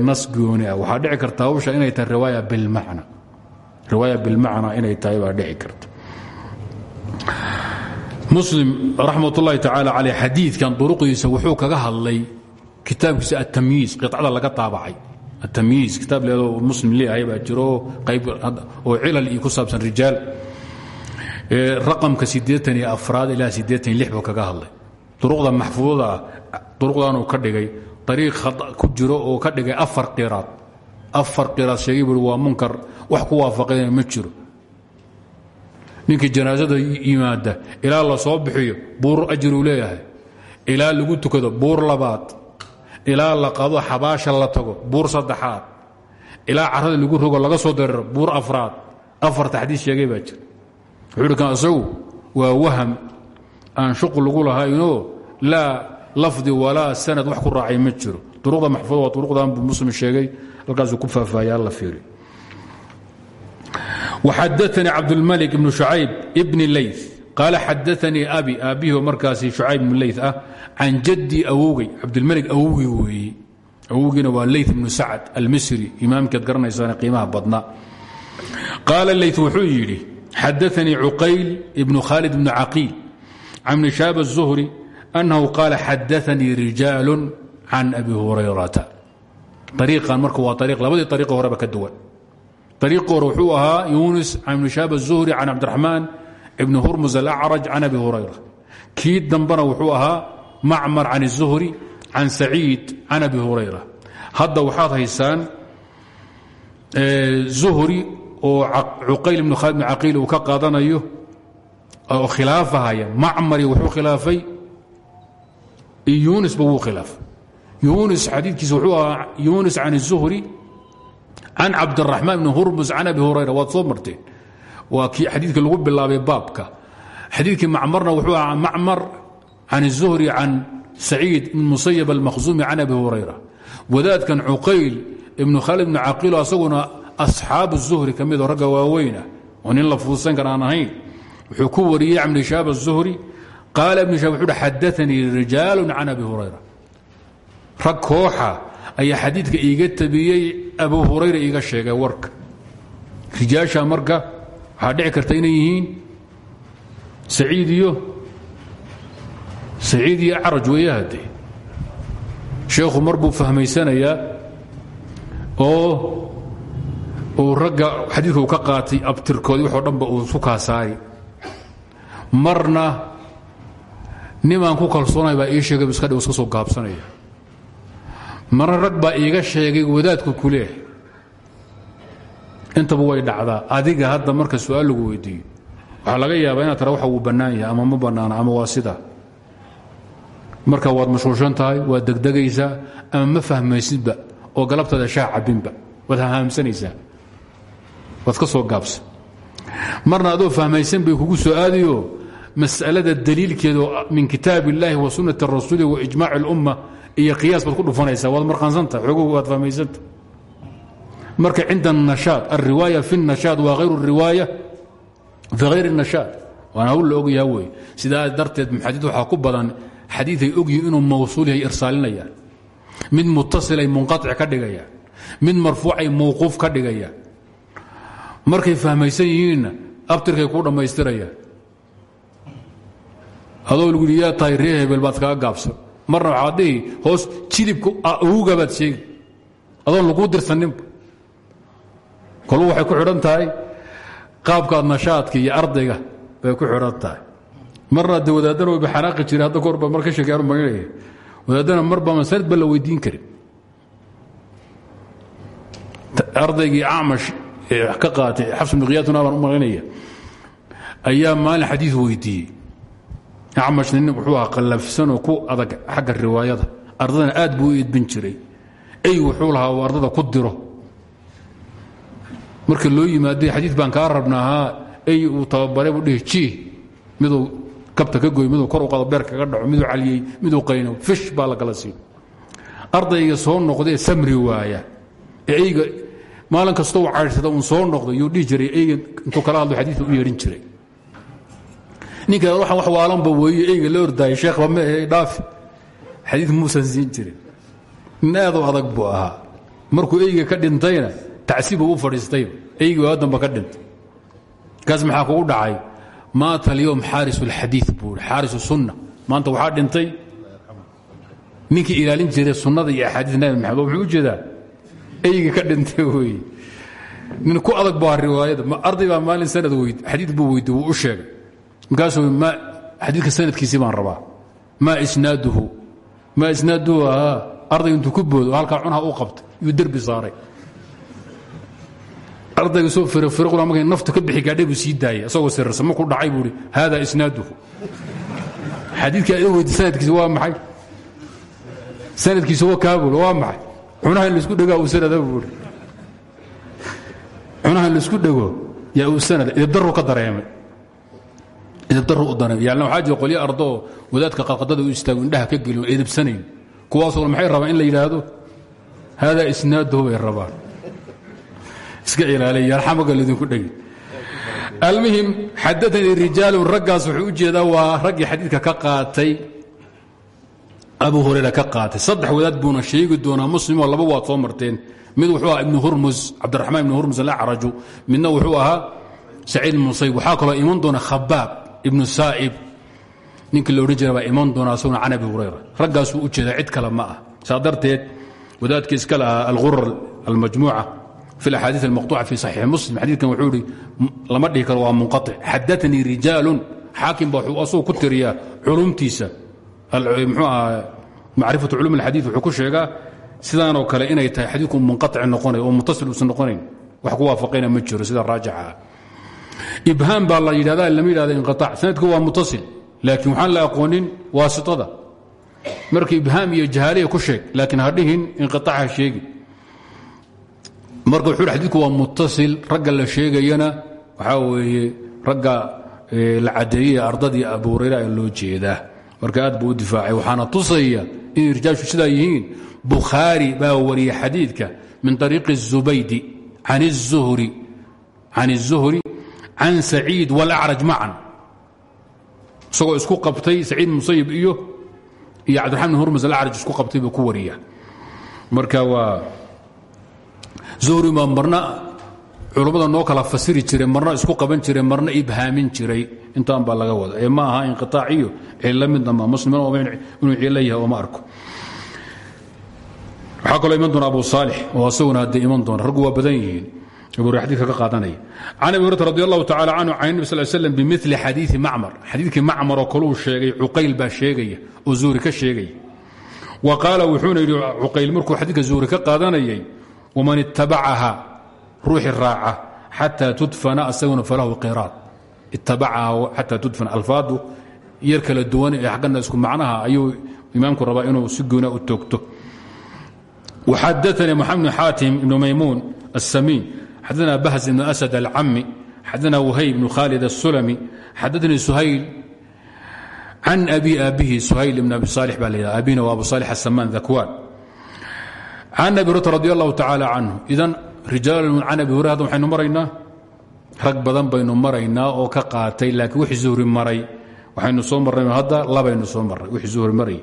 nas gooni ah. Waxaa dhici karta hawsha inay tahay riwaaya bilmacna riwaaya bilmacna inay tahay baa dhici karta. Muslim raxmat ullahi tacaala caleyh xadiidkan duruqdiisa wuxuu kaga hadlay kitaabkiisa atamyiis qicada laga taabacay atamyiis kitaab leedoo muslim leeyahay baa jiro qayb oo cilal ku saabsan rijaal raqamka siddeetan iyo afraad ilaa siddeetan iyo lix buu kaga hadlay. Duruqda maxfuudada ah duruqdanuu ka dhigay dariiq ku jiro oo ka dhigay afar qiraad. Afar qiraad sheegay buui waa munkar wax ku waafaqayna ma jiro. Ninkii janaasada yimaada ilaa la soo bixiyo buur ajiruu leeyahay. Ilaa lagu tukado buur labaad. Ilaa la qado xabaasha la tago buur saddexaad. Ilaa carada lagu rogo laga soo dareero buur afraad. Afarta xadiis sheegay baa jira wuxuu hi kan isagu waa waham aan shuqu lagu lahaynoo laa lafdi walaa sanad wax ku raacay ma jiro. Duruqda maxfuud waa duruqdan buu muslim sheegay halkaasuu ku faahfaahya alla fiiri. Waxadaanii cabdulmalik ibnu shucayb ibni ley qaala xadaanii abi aabbihio markaasi shucayb ibnu ley ah can jaddii awowgey cabdilmalik awowgii weeye awowgiina waa ley ibnu sacad almisri imaamkaad garanaysaane qiimaha badna qaala ley wuxuu yidhi xadaثanii cuqayl بn khaalid بn caqiil can bn shaab الزhri أnnahu qaala xadaثanii rijaaل can abi hurayrata ariiqan marka waa ariiq labadii ariiqi horeba ka duwan ariiqi hore wuxuu ahaa yunis can ibni shaab الzuhri can cabdiraxmaan ibni hurmus alacraj can abi hurayra kii dambena wuxuu ahaa macmar can الzuhri can saciid can abi hurayra hadda waxaad haysaan zuhri oo cuqayl ibn khaalid bn caqiil uu ka qaadanayo oo khilaafahaya macmari wuxuu khilaafay yunisba wuu khilaafay yunis xadiidkiisa wuxuu ahaa yunis can الzuhri can cabdiraxmaan bni hurmus can abi hurayra waad soo marteen waa kii xadiidkii lagu bilaabay baabka xadiidkii macmarna wuxuu ahaa macmar can الzuhri can saciid ibn musayab almakhzumi can abi hurayra wadaadkan cuqayl ibnu khaalid bni caqiilo asaguna asxaabu الzuhri ka midoo ragga waaweynah oo nin la fuudsan kara aan ahayn wuxuu ku wariyey can ibni shaab الzuhri qaala ibn shaab wuxuu uhi xadaanii rijaalu can abi hurayra rag kooxa ayaa xadiidka iiga tabiyey abu hurayra iiga sheegay warka rijaasha marka waxaa dhici karta inay yihiin saciid iyo saciid iyo acraj weeye haddee sheekhu mar buu fahmaysanayaa oo uu ragga xadiidka uu ka qaatay abtirkoodii waxoo dhanba uu isu kaasaari marna nimaan ku kalsoonay baa ii sheegay iska iska soo gaabsanaya. Marna rag iiga sheegay wadaadku kuleeh intaba way dhacdaa. Adiga hadda marka su'aal lagu weydiiyo waxaa laga yaabaa inaad tara waxa uu bannaan yahay ama ma bannaana ama waa sida. Marka waad mashquulshan tahay waad degdegaysaa ama ma fahmaysidba oo galabtada shaah cabinba waad hahaamsanaysaa waad ka soo gaabsa marna adoo fahmaysan bay kugu soo aadayo mas'alada daliilkeeda min kitaab illaahi wa sunnati rasuuli wa ijmaac اlumma iyo qiyaas baad ku dhufanaysaa waad marqansanta xooguhu waad fahmaysanta marka cinda النashaaط الriwaayة fi النashaaط waa hayr الriwaayة fi hayr النashaaط waana hawl la ogyaha wey sidaa darteed muxadid waxaa ku badan xadiiay ogyihin inuu mawsuul yahay irsaalinayaan mid mutasilay munqaطic ka dhigayaan mid marfuucay mawquuf ka dhigayaan markay fahmaysan yihiinna abtirkay kuu dhammaystirayaan adoo lagu yidhi yaa tahay ree hebel baad kaga gaabsan marna waxaad dhihi hoos jilibka uga baad sheegi. Adoon laguu dirsaninba kolu waxay ku xidhan tahay qaabkaad nashaadka iyo ardayga bay ku xidhan tahay. Marna de wadaadana wayba xanaaqi jire hadda kahor ba mar ka sheekeyaanu marinaya wadaadana marba masanad ba la weydiin karin. Ardaygii acmash ka qaatay khiyaatuna baan u marinaya ayaa maalin xadiid weydiiyey. Acmash nin wuxuu ahaa qallafsanoo ku adag xagga riwaayada. Ardadana aad buu u edbin jiray. Ey wuxuu lahaa uu ardada ku diro. Marka loo yimaaday xadiid baan kaa rabnaahaa ey uu tababaray buu dhihi jii miduu kabta ka goy miduu kor u qado beer kaga dhaco miduu caliyey maalin kastoo u caydhsada uun soo noqdo yuu dhihi jiray eyga intuu kala hadlo xadiidka u yeedhin jiray. Ninka waxaan wax waalanba weeye eyga la ordaayay sheekhba ma ahe dhaafi xadiid muusan siin jirin. Nin aad u adag buu ahaa. Markuu eyga ka dhintayna tacsiibuu u fadhiistayba eygii waa danba ka dhintay. Kaas maxaa kugu dhacay? Maata alyowm xaaris اlxadii buu i xaaris sunna. Maanta waxaa dhintay. Ninkii ilaalin jiray sunnada iyo axaadiis nabi maxamed oo muxuu u jeedaa eyga ka dhintay weeye nin ku adag baa riwaayada arday baa maalin sanad xadiid buu weydiy wuu u sheegay. Markaasuu ma xadiidka sanadkiisii baan rabaa. Maa isnaaduhu maa isnaaduhu ahaa arday intuu ku boodo halkaa cunha u qabtay yuu derbi saaray. Ardayga soo firfirqula markay naftu ka bixi gaadhay buu sii daayay isagoo sirarsan markuu dhacay buu ihi hada isnaaduhu. Xadiidka ad weydi sanadkiisa waa maxay? Sanadkiisa waa kaa buuri waa maxay cunaha in la isku dhegaa uu sanada buuri cunaha in la isku dhego yaa uu sanada idibdarru ka dareemay. Idibdarru u dareemay. Yaalna waxaa jira qolyo ardoo wadaadka qadqadada u istaago indhaha ka gelin oo idibsanayn kuwaasoo maxay rabaan in la yidhaahdo? Hada isnaaduhu bay rabaan. Iska ilaaliya alxamaga laydinku dhegi almuhim xadaanii rijaalun raggaas wuxuu u jeedaa waa raggii xadiidka ka qaatay abu hurera ka qaatay. Saddex wadaad buuna sheegi doonaa muslimoo laba waad soo marteen. Mid wuxuu ahaa ibnu hurmus cabdiraxmaan ibnu hurmus alacraju. Midna wuxuu ahaa saciid musayb waxaa kaloo iman doona khabaab ibnu saa'ib. Ninkii la odhan jira baa iman doona asaguna can abi hurayra raggaasuu u jeedaa cid kale ma ah. Saa darteed wadaadkii iska lahaa algurar almajmuuca fi alaxaadiid almaqtuuca fi saxiixi muslim. Xadiidkan wuxuu ihi lama dhihi karo waa munqatic xadaanii rijaalun xaakim baa wuxuu asagoo ku tiriyaa culumtiisa mxuu aha macrifaة culum الxadiiث wuxuu ku sheegaa sidaanoo kale inay tahay xadiidku munqaطic noqonay oo mutaصil uusan noqonayn wax ku waafaqayna ma jiro sida raajixa ah ibhaam baa la yidhahda lama yidhahda inqiطاc sanadku waa mutaصil laakiin waxaan la aqoonin waasiطada marka ibhaam iyo jahaaliya ku sheeg laakiin ha dhihin inqiطac ha sheegi marka wuxuu xadiidku waa mutasil ragga la sheegayana waxaa weeye ragga la cadeeyey ardadii abu hurayra ee loo jeedaa marka aad buu u difaacay waxaana tusaya inay rijaashu sidaa yihiin bukhaari baa wariyey xadiidka min طariiqi الzubaydi can الzuhri can saciid wاlacraj macan isagoo isku qabtay saciid musayib iyo iyo cabdiraxman bn hurmus alacraj isku qabtay buu ku wariya marka waa zuhri baa marna culummada noo kala fasiri jiray marna isku qaban jiray marna ibhaamin jiray. Intaan baa laga wada ee ma aha inqiaac iyo cilo midna ma muslimin inuu cilo yahay ooma arko. Waxaa kaloo iman doona abu saalix oo asaguna haddee iman doona. Raggu waa badan yihiin. Abu hurayra xadidka ka qaadanaya. Can abi hurayrata radi allahu tacala canhu can nebi sal slam bimili xadiidi macmar. Xadiidkii macmar oo kaluu sheegay cuqayl baa sheegaya oo zuhri ka sheegaya wa qaala wuxuuna yidhi cuqayl markuu xadiidka zuhri ka qaadanayay wman itabacaha ruuxi raaca xataa tudfana asaguna falahu qiraad ittabacaha xataa tudfan alfaadu yar kala duwan ee xaggana isku macnaha ayuu imaamku rabaa inuu si goona u toogto. Waxadaanii moxamed bn xaatim ibnu maymuun asamiin xadaana bahs ibnu asad alcami xadaana wahayb ibnu khaalid asulami xadaanii suhayl can abi aabihi suhayl ibn abi saalix baa abina waa abu saalix asamaan dhakwaan can abi hurata radi allahu tacaala canhu idan rijaal can abi hurr hadda waxaynu maraynaa. Rag badan baynu maraynaa oo ka qaatay laakiin wixii zuhri maray. Waxaynu soo marnay hadda labaynu soo marray wixii zuhri maray.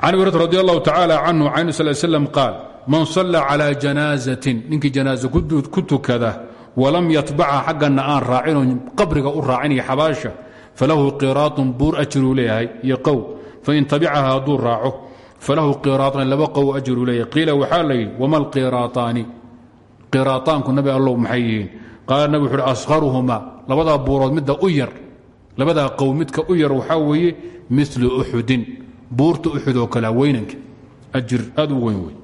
Can abi hurata radi allahu tacaala canhu qaal man salla calaa janaazatin ninkii janaaza ku tukada walam yatbaca xaggana aan raacinoo qabriga u raacinaya xabaasha falahu qiraatun buur ajiruu leeyahay iyo qow fain tabicaha hadduu raaco falahu qiraaan laba qow ajiruu leeyahay. Qiila waxaa la yidhi wama qiraataanku nabi allow maxay yihiin? Qaala nabig wuxu uhi buurood midda u yar labadaa qow u yar waxaa weeye milu uxudin buurta uxud oo kalea weynanka. Ajir aad u weyn wey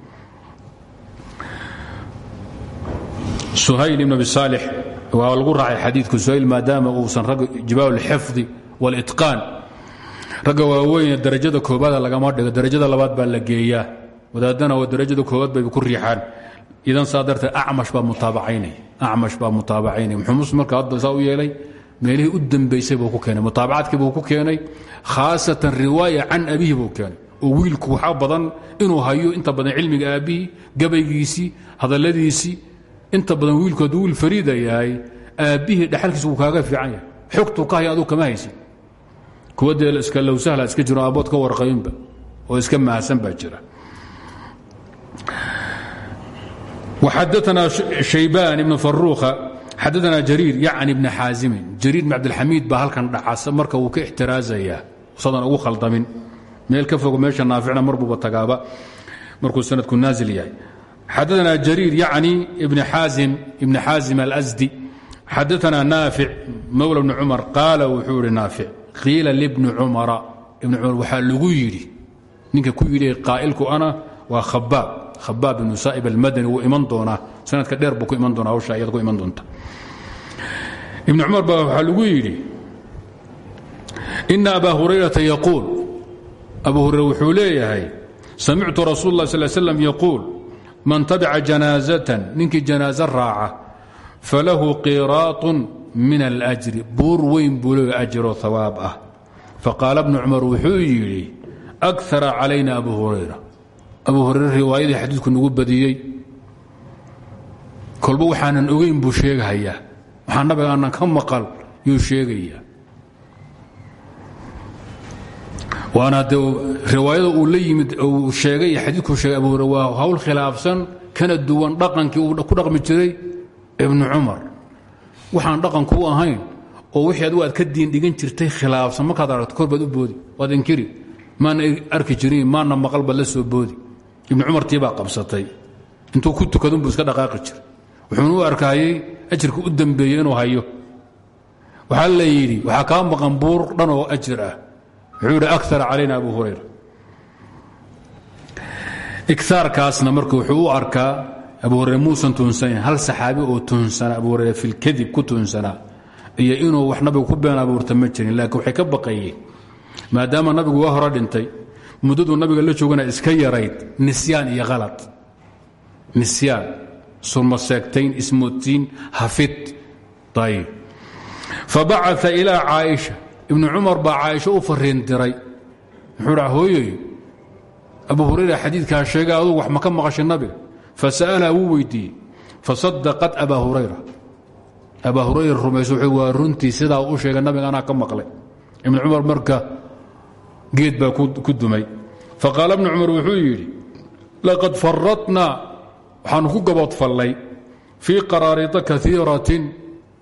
suhayl ibn abi saalix waa lagu raacay xadiidku suhayl maadaama uusan ragga jibaal alxifdi walitqaan ragga waaweyne darajada koobaada lagama dhigo darajada labaad baa la geeyaa. Wadaadana waa darajada koobaad bay ku riixaan idan saa darteed acmash baa mutaabacaynaya acmash baa mutaabacaynaya muxuu marka hadda saa u yeelay meelihii u dambaysay buu ku keenay. Mutaabacadkii buu ku keenay khaasatan riwaaya can abihi buu keenay. Oo wiilku waxaa badan inuu hayo inta badan cilmiga aabbihii gabaygiisii hadalladiisii. Inta badan wiilku hadduu wiil fariida yahay aabbihii dhaxalkiisa wuu kaaga fiican yahay. Xogtuu ka haya kama haysin. Kuwa dee iska lowsahla iska jiro ka warqayinba oo iska mahadsan baa jira xadaana shaybaan ibn faruuha xadaana jariir yacni bni xaasimin jariir bn cabdilxamiid baa halkan dhacasa marka wuu ka ixtiraazayaa sadan ugu khaldamin meel ka fog meesha naaficna marbuuba tagaaba markuu sanadku naazil yahay xadaana jariir yacni ibni xaasim ibni xaasim alsdi xadaana naafic mawla bni cumar qaala wuxuu ihi naafic qiila libni cumara ibni cumar waxaa lagu yidhi ninka ku yidhi qaa'ilku ana waa khabaab habaab bnu saa'ib almadani wuu iman doonaa. Sanadka dheer buu ku iman doonaa hawsha iyada ku iman doonta ibn cumar baa waxaa lagu yidhi ina aba hurayrata yaquul. Abu hurayre wuxuu leeyahay samictu rasuul اlah sl slam yaquul man tabica janaazatan ninkii janaaze raaca falahu qiraatun min alajri. Buur weyn buu leeya ajiroo hawaab ah. Faqaala bnu cumar wuxuu yidhi akara calayna abu hurayra abu hurayre riwaayadii xadiidku nagu badiyey. Kolba waxaanan ogeyn buu sheegahayaa. Waxaa nabiga aanan ka maqal yuu sheegayaa. Waana de riwaayada uu la yimid sheegay xadiidkuu sheegay abu waa hawl khilaafsan kana duwan dhaqankii uu ku dhaqmi jiray ibnu cumar. Waxaan dhaqanku u ahayn oo wixii adigu aad ka diin dhigan jirtay khilaafsan. Markaad aragto kor baad u boodi waad maana arki jirin maana maqal la soo boodi ibnu cumar tii baa qabsatay. Intuu ku tukadunbuu iska dhaqaaqi jira wuxuuna u arkayey ajirka u dembeeyey inuu hayo. Waxaa la yidhi waxaa kaa maqan buur dhan oo ajir ah. Wuxuu abu hurayra. Igaarkaasna marka wuxuu u arkaa abu hurayre muusan tuunsanan hal saxaabi oo tuunsanaa abu hurayre filkadib ku tuunsanaa iyo inuu wax nabigu ku been abuurta ma jirin laakiin waxay ka baqayeen. Maadaama nabigu waa hore muddaduu nabiga la joogana iska yarayd nisyaan iyo halad nisyaan. Surmaseegtayn ismoodsiin hafid. Fabacaa ilaa caaisha. Ibnu cumar baa caaisho u fariin diray muxuu dha hooyoy abu hurayra xadiidkaa sheegay wax ma ka maqashay nabiga fasa'alaha wuu weydiiyey. Fasadaqat abaa hurayra. Abaa hurayra rumayso waa runtii sidaa u sheegay nabiga anaa ka maqlay. Ibnu cumar marka geed baa ku dumay. Faqaala ibnu cumar wuxuu yidhi laqad faradnaa waxaanu ku gabadfallay fii qaraariida kaiiratin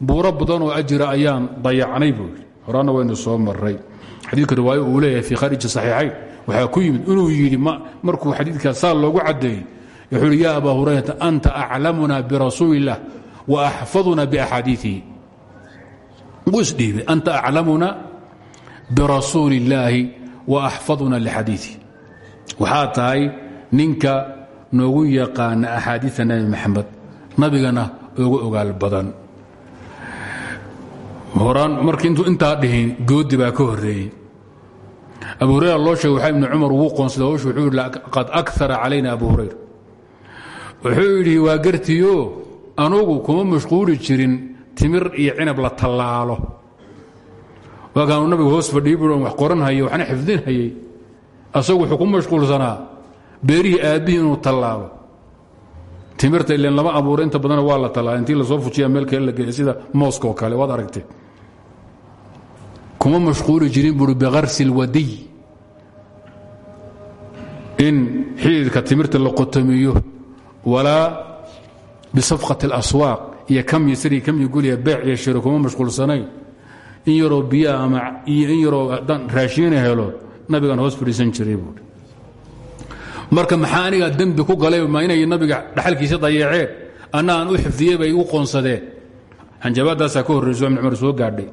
buuro badan oo ajira ayaan dayacnay buu yidhi. Waynu soo maray xadiidka riwaayo uu leeyahay fii khaariji saxiixayn. Waxaa ku yimid inuu yidhi markuu xadiidkaa saa loogu caddeeyey wuxuu yidhi yaa abaa hurayrata anta aclamuna birasuuli illah wa axfaduna biaxaadiiihi wuu isdhiibay anta aclamuna birasuuli illaahi wa axfaduna lixadiiihi waxaa tahay ninka noogu yaqaana axaadiia nabi maxamed nabigana ugu ogaal badan. Horaan markii intuu intaa dhihin goodi baa ka horeeyey abu hurayra loo sheegay waxaa ibnu cumar ugu qoonsada howsha wuxuu yidhi qad akara calayna abu hurayra. Wuxuu yidhi waa gartiyo anugu kuma mashquuli jirin timir iyo cinab la tallaalo waakaanu nabigu hoos fadhiyi bu wax qoranhayay waxna xifdinhayey asagu wuxuu ku mashquulsanaa beerihii aabbihii inuu tallaalo timirta ilen lama abuura inta badana waa la tallaala intii la soo fujiya meel kale la geeya sida mooskoo kale waad aragtee kuma mashquuli jirin buui bikarsi اlwadiy in xididka timirta la qotomiyo walaa bisafqat اlaswaaq iyo kamyi siri kamyi guliya beec iyo shiro kuma mashquulsanayn in yaroo biyaa ama iyo in yaroo raashiina helo nabigaan hoos fadhiisan jiray buui marka maxaa dembi ku galay ma inay nabiga dhaxalkiisa dayeeceen anna aan u xifdiyey bay igu qoonsadeen. Hanjabaadaasaa ka horrayso cumar soo gaadhay.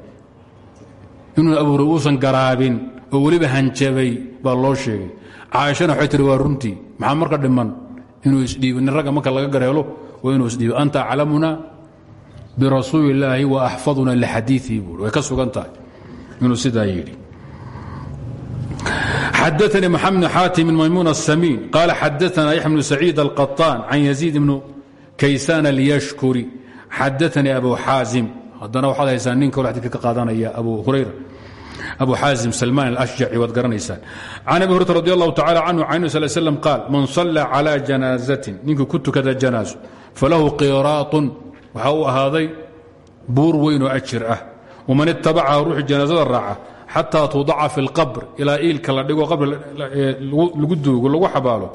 Inuu abuure uusan garaabin oo weliba hanjabay baa loo sheegay. Caaishana waxay waa runtii maxaa marka dhiman? Inuu isdhiibo nin ragga marka laga gareelo waa inuu isdhiibo anta aclamuna birasuuli illaahi wa axfaduna lixadiiihi buui way ka sugan tahay inuu sidaa yidhi xadaثnي mxamed بن xaatim maymuun الsamiin qaala xadaثna yaxya bnu saciid الqaطaan can yaziid bnu kaysaan اlyashkuri xadaثanii abu xaazim haddana waxaad haysaa nin kalo xadidka ka qaadanaya abu hurayra abu xaazim salmaan alashjaci waad garanaysaan can abi hurata radi allahu tacala canhu can nabi sal slam qaal man salla calى janaazatin ninkii ku tukada janaazo falahu qiraaطun waxaa u ahaaday buur weyn oo ajir ah. Waman itabacaha ruuxii janaazada raaca xataa tudaca fi اlqabr ilaa iilka la dhigo qabri lagu duugo lagu xabaalo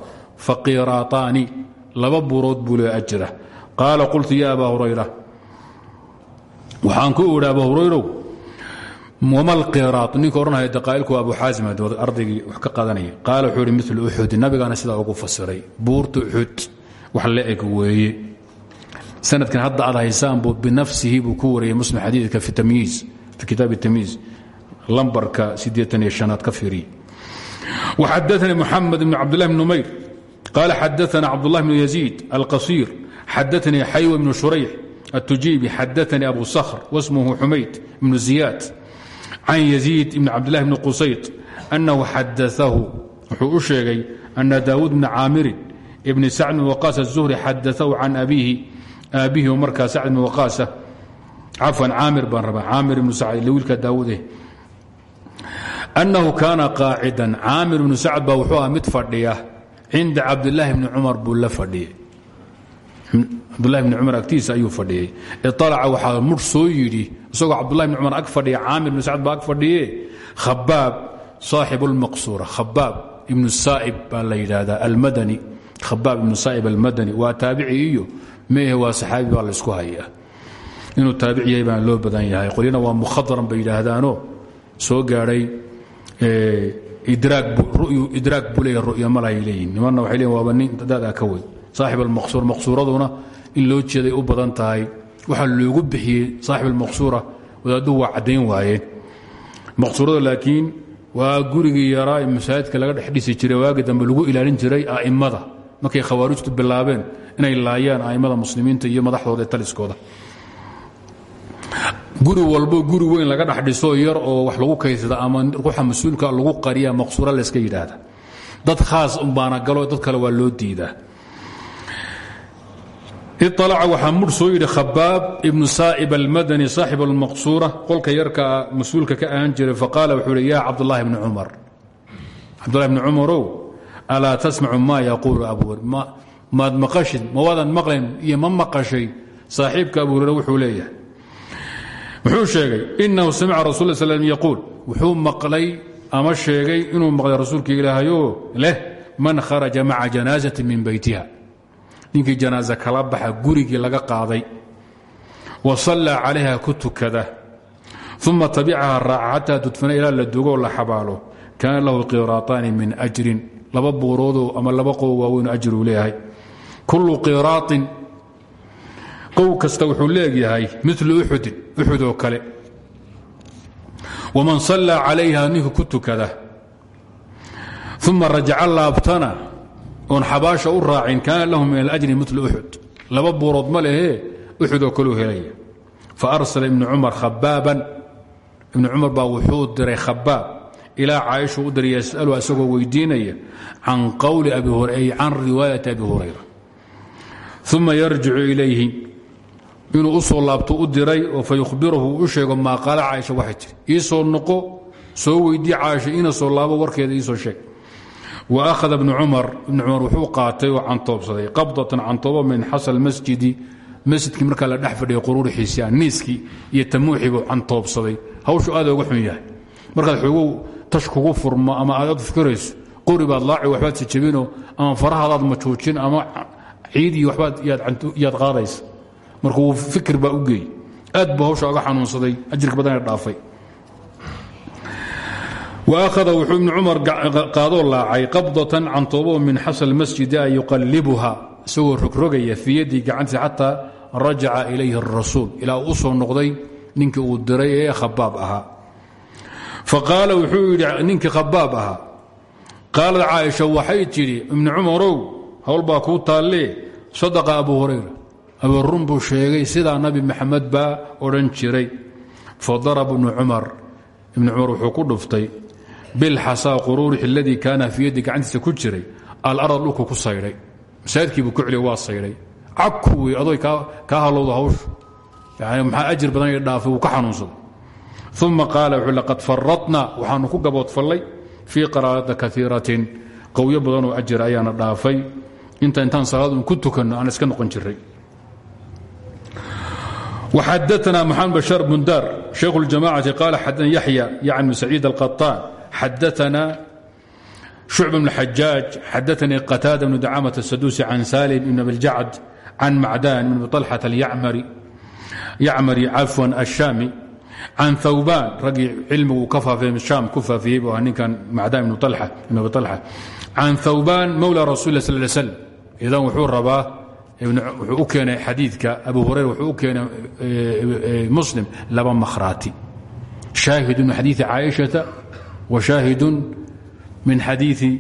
faqiraataani laba buurood buu ajira. Qaala qultu ya aba hurayra waxaan ku idhi aba hurayrow wama lqiraat ninka odhanaya daqaa'ilku abu xaasim ardaygii wax ka qaadanaya qaala wuxuu ihi mil uxud nabigaana sidaa ugu fasiray buurta uxud wax la eg weeye sanadkan hadda aad haysaan buu binafsihi buu ku wariyey muslim xadiidka fi tamyiiz fi kitaab tamyiiz lambarka aad ka fiiriy وxadaثnي mحamed بن cabdالlah بن نmayr qال xadaثna cabdالlah بن يزيid الqصير xadaثnii xayw بن شurayx التujiibi xadaثnii abu صkhr واسmه xumayd بن زiyaad can يزيid بn cabdالlah بن qusayط أنhu xadaثahu wuxuu u sheegay أna daawuud بn caamirin بn sacd بn waqاas الزهri xadaثahu can aabbihi markaa sacd ibn waqaasa ah. cafwan caamir baan rabaa caamir ibnu sacd wiilka daawude annahu kaana qaacidan caamir ibnu sacd baa wuxuu aha fadhiya cinda cabdilaahi bni cumar buu la fadhiyey. Cabdulahi bni cumar agtiisa ayuu fadhiyey. Ialaca waxaa soo yidhi isagoo cabdulahi bni cumar ag fadhiya caamir ibnu sacd baa ag fadhiye khabaab saaxibu lmaqsuura khabaab ibnu saa'ib baa la yidhaahdaa almadani. Khabaab meehe waa saxaabi baa laysku hayaa. Inuu taabici yahay loo badan yahay. Qolyana waa mukhadaran bay yidhaahdaano soo gaadhay idraag buu leeya ru'ya malahay leeyihiin nimanna waxay leeyihiin waaba nin daadaa ka weyn saaxib almaqsuur maqsuuraduna in loo jeeday u badan tahay. Waxaa loogu bixiyey saaxib almaqsuura wadaadduhu waa caddayn waayeen maqsuurada laakiin waa gurigii yaraa ee laga dhex dhisi jiray waagi dambe lagu ilaalin jiray a'immada markay khawaarijtu bilaabeen inay laayaan a'immada muslimiinta iyo madaxdooda taliskooda. Guri walbo guri weyn laga dhex yar oo wax lagu kaysada ama ruuxa mas'uulka lagu qariya maqsuura layska yidhaahda. Dad khaas umbaana galo dad kale waa loo diidaa. Iطalaca waxaa mur soo yidhi khabaab ibnu saa'ib almadani saaxib almaqsuura qolka yarkaa mas'uulka ka ahaan jiray faqaala wuxuu hi ya cabdulahi bni cumar cabdulahi bni cumarow alaa tasmacu ma maad maqashid ma waadan maqlayn iyo ma maqashay saaxiibka abu hurere wuxuu leeyahay. Wuxuu sheegay inahu samica rasul sl yaquul. Wuxuu maqlay ama sheegay inuu maqlay rasuulka ilaahayo leh man kharaja maca janaazati min beytiha ninkii janaaze kala baxa gurigii laga qaaday wa sallaa calayha ku tukada uma tabicaha raaca xataa tudfana ilaa la dugoo la lahu qiraataani min ajrin. Laba buuroodoo ama laba qow waaweyn ajruu leeyahay kullu qiraaطin qow kasta wuxuu leegyahay milu uxudin uxud oo kale. Waman sallaa calayha ninku ku tukada. Uma rajaca laabtana oon xabaasha u raacin kaana lahu min alajri milu uxud laba buurood ma lehee uxud oo kaleu helaya. Faarsala ibnu cumar khabaaban ibnu cumar baa wuxuu diray khabaab. Ilaa caaisha u yasalu isagoo weydiinaya can qowli abi can riwaayati abi hurayra uma yarjicu ilayhi inuu u soo laabto u diray oo fa yuhbirahu u sheego maa qaala noqo soo weydii caaisha ina soo laabo warkeeda iisoo sheeg. Wa ahada ibnu cumar ibnu cumar wuxuu qaatay oo cantoobsaday qabdatan cantoobo min xasal masjidi masjidkii markaa la dhex fadhiya quruurixiisia niiskii iyo tamuuxii buu cantoobsaday. Hawshu aad oga xun yahay. Markaad xoogow tash furmo ama aad fikirayso qori laaci waxbaad sijabino ama farahaadaad majuujin ama ciid iyo waxbaad yaad qaadaysa. Marka wuu fikir baa u geey aad buu hawsha oga xanuunsaday ajirka badan ee dhaafay. Waahada wuxuu ibnu cumar qaadoo laacay qabdatan cantoobo min xasal masjidi an yuqallibuha isagoo rogrogaya fii yaddii gacantiisa xataa rajaca ilayhi arasuul ilaa u soo noqday ninkii uu diray ee khabaab ahaa. Faqaala wuxuu yidhi ninkii khabaab ahaa. Qaalad caaisha waxay hawl baa kuu sadaqa abu hurayra. Abu run buu sheegay sidaa nabi maxamed baa odhan jiray. Fadaraba ibnu cumar. Ibnu cumar wuxuu ku dhuftay bilxasaa quruurix aladii kaana fii yaddi gacantiisa ku jiray alarad dhulku ku saydhay masaajidkiibuu ku celiya waa saydhay cagku wey adoy kaa halowda hawshu. Yani maxaa ajir badan i ka xanuunsaday. Uma qaala wuxuu laqad faradna waxaanu ku gaboodfallay fii qaraarata kaiiratin qowyo badanoo ajir ayaana dhaafay inta intaan salaadun ku tukanno aan iska noqon jiray وxadثna محamed بشhاaر bundar شhaykh الجamاعaةi qال xadna yaحyى yعni سacيid القطاn xadثna شhucب بن xajاaج xadثnii qتاadة بن dacاmaة السدوسي عan saلم بن أبiاljacد عan macdan بن طلحة yacmari cafوا الشhاmi can ثawban raggii cilmigu ka faafay shaam ku faafiyey bu ah ninkan macdan بن abi طلحة can ثawban mowlى rasul اه صل ل sلم idan wuxuu rabaa wuxuu u keenay xadiidka abu hurayra wuxuu u keenay muslim laba makhraati shaahidun min xadiii wa shaahidun min xadiii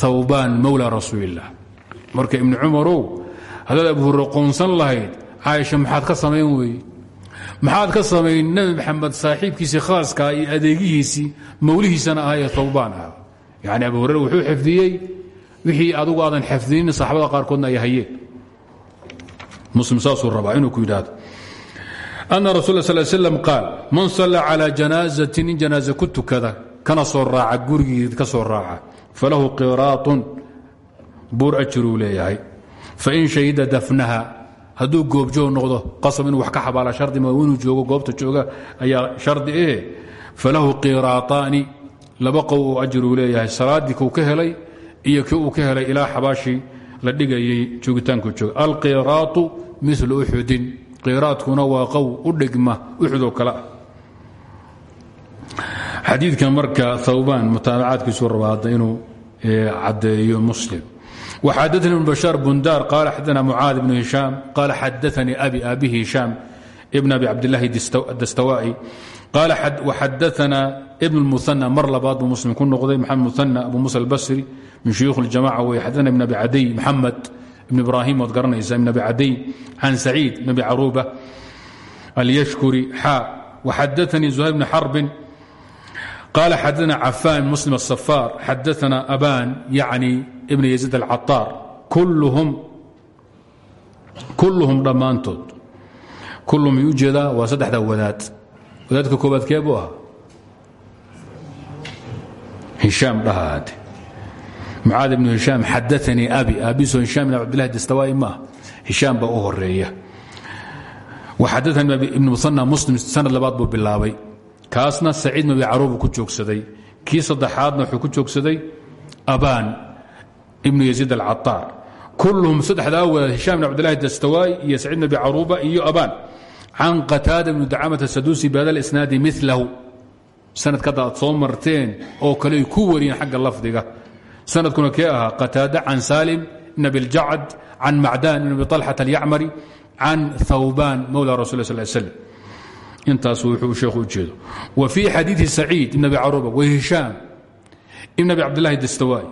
hawbaan mowla rasuuli illah marka ibnu cumarow haddaad abu hurayre qoonsan lahayd maxaad ka samayn weeye maxaad ka samayn? Nebi maxamed saaxiibkiisii khaaskaa iyo adeegihiisii mawlihiisana ahaa ee hawbaan abu hurayre wuxuu xifdiyey wixii adugu aadan xafdinin saxaabada qaarkoodna ay hayeen. Muslim saasuu rabaa inuu ku yidhaahdo. Ana rasul sl slm qaal man salla calaa janaazatin nin janaaze ku tukada kana soo raaca gurigii ka soo raaca falahu qiraatun. Buur ajiruu leeyahay. Fain shahida dafnaha hadduu goobjoog noqdo qasab inuu wax ka xabaala shardima inuu joogo goobta jooga ayaa shardi eh. Falahu qiraataani laba qow uu ajiruu leeyahay salaadii kuu ka helay iyo kii uu ka helay ilaa xabaashii la dhigayay joogitaanku jooga alqiraatu mil uxudin qiraadkuna waa qow u dhigma uxudoo kale ah xadiidkan marka hawbaan mutaabacaadkiisuu raba hadda inuu caddeeyo muslim وxadثnي بن بشhاaر bundاr qال xadثna mعاad بن هiشhاm qال xadثnii abi abi هiشhاm بن abi cabdالlahi الdastawائي وxadثna بن المثنى mar labaad buu muslim ku noqday mxamed مثنى abu muسى الbصri min shuyuukh الjamاعة wey xadثna بن abi cadiy mxamed بن ibrahim waad garanaysaa بن abi cadiy can سacيid بن abi caruبة الyشhkuri xا وxadثnii زهير بن xرب قال xadثna cafاn mسلم الصفاr xadثna أbاn yعnي بن يزيد الcaطاar kulluhum dhammaantood kulluhum yu ujeedaa waa saddexda wadaad wadaadka koobaad kee buu ahaa? Hishaam dhahaade mucaad ibnu hishaam xadaanii abi. Aabiso hishaam ibn abdillahi dastawaa'i maaha hishaam baa u horreeya waxadaanii ibnu musanى muslim sanad labaad buu bilaabay. Kaasna saciid mabi caruubu ku joogsaday. Kii saddexaadna wuxuu ku joogsaday abaan ibnu yaziid alcaطaar kulluhum saddexdaa wadaad hishaam bn abdillahi dastawaa'i iyo saciid mabi caruuba iyo abaan can qataada bni dacaamat asaduusi bihada isnaadi milahu sanadka hadda aad soo marteen oo kale ay ku wariyeen xagga lafdiga. Sanadkuna kee ahaa qataada can salim bn abiljacad can macdan bn abi طalxat alyacmari can thawban mowla rasul sal slm intaas wuxuu sheekhu u jeedo. Wa fii xadiidi saciid ibn abi caruuba wa hishaam ibn abi cabdillahi dastawaa'i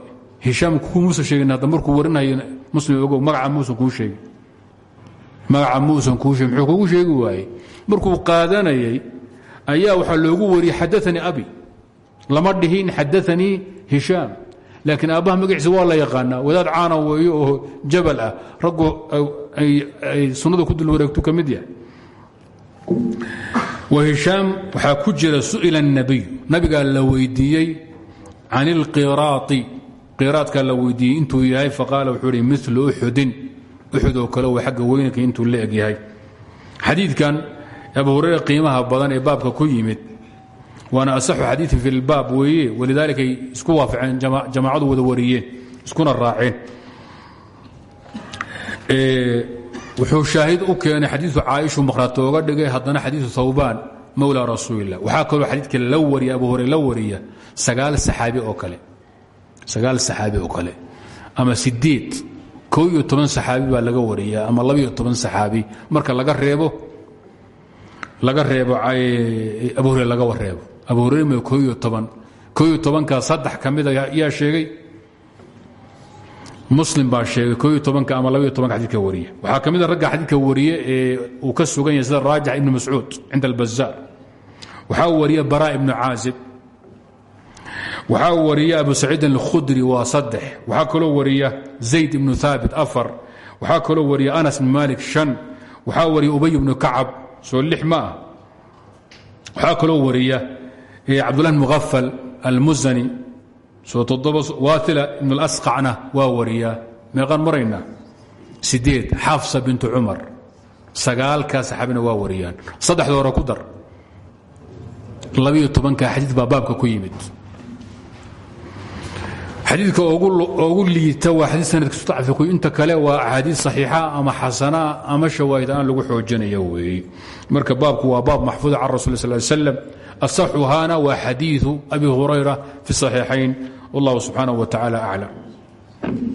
hishaam kumuusa sheegin hadda markuu warinayo muslim ogow magaca muusan kuu sheegin magaca muusan kuu sheeg muxuu kugu sheegi waayey markuu qaadanayay ayaa waxaa loogu wariyey xadaanii abi lama dhihin xadaanii hishaam laakiin aabbaha magaciisa waa la yaqaanaa wadaad caana weeyo oo jabal ah raggu ay sunnada ku dul wareegtu ka mid yahay wahishaam waxaa ku jira su'ila الnabiy nabigaa la weydiiyey can اlqiraai qiraadkaa la weydiiyey intuu yahay faqaala wuxuu hi milu uxudin uxud oo kale waa agga intuu la eg yahay. Xadiidkan abu hurayra qiimaha badan ee baabka ku yimid waana asaxu xadiiin fi lbaab weeye walidaalika ay isku waafaceen jamaacadu wada wariyeen iskuna raaceen. Wuxuu shaahid u keenay xadiiu caaishu maqhraat ooga dhigay haddana xadiiu hawbaan mowla rasuulilah waxaa kaloo xadiidka la wariya abu hurayra la wariya sagaal saxaabi oo kale sagaal saxaabi oo kale ama sideed koo iyo toban saxaabi baa laga wariyaa ama labaiyo toban saxaabi. Marka laga reebo laga reebo abu hurayra laga wareebo. Abu hurayra ma koo iyo toban. Saddex ka mida yaa sheegay. Muslim baa sheegay koo iyo ama labaiyo tobanka xadidka wariya waxaa mida ragga xadiidka wariye ee uu ka sugan yahay sida raajix ibnu mascuud cinda albazaar waxaa wariya bara ibnu caazib waxaa wariya abu saciidin alkhudri waa saddex. Waxaa kaloo wariya zayd ibnu haabit afar. Waxaa kaloo wariya anas ibn malik shan. Waxaa wariya ubay ibnu kacab. Soo lix ma ah. Waxaa kaloo wariya cabdullah bn muhafal almuzani soo toddoba waatila ibn اlasqacna waa wariyaa meeqaan maraynaa sideed xafsa bintu cumar. Sagaalkaa saxaabina waa wariyaan. Saddexda ku dar. Labiyo tobanka xadiid baa baabka ku yimid xadiidka ogu liita waa xadii sanadkiisu dacfiku inta kale waa axaadiid saxiixa ama xasanaa ama shawaahid aan lagu xoojinaya weeye marka baabku waa baab maxfuuda can rasul sal slam asaxuhaana waa xadiiu abi hurayra fi صaxiixayn wallahu subxaanaه wa tacala aclam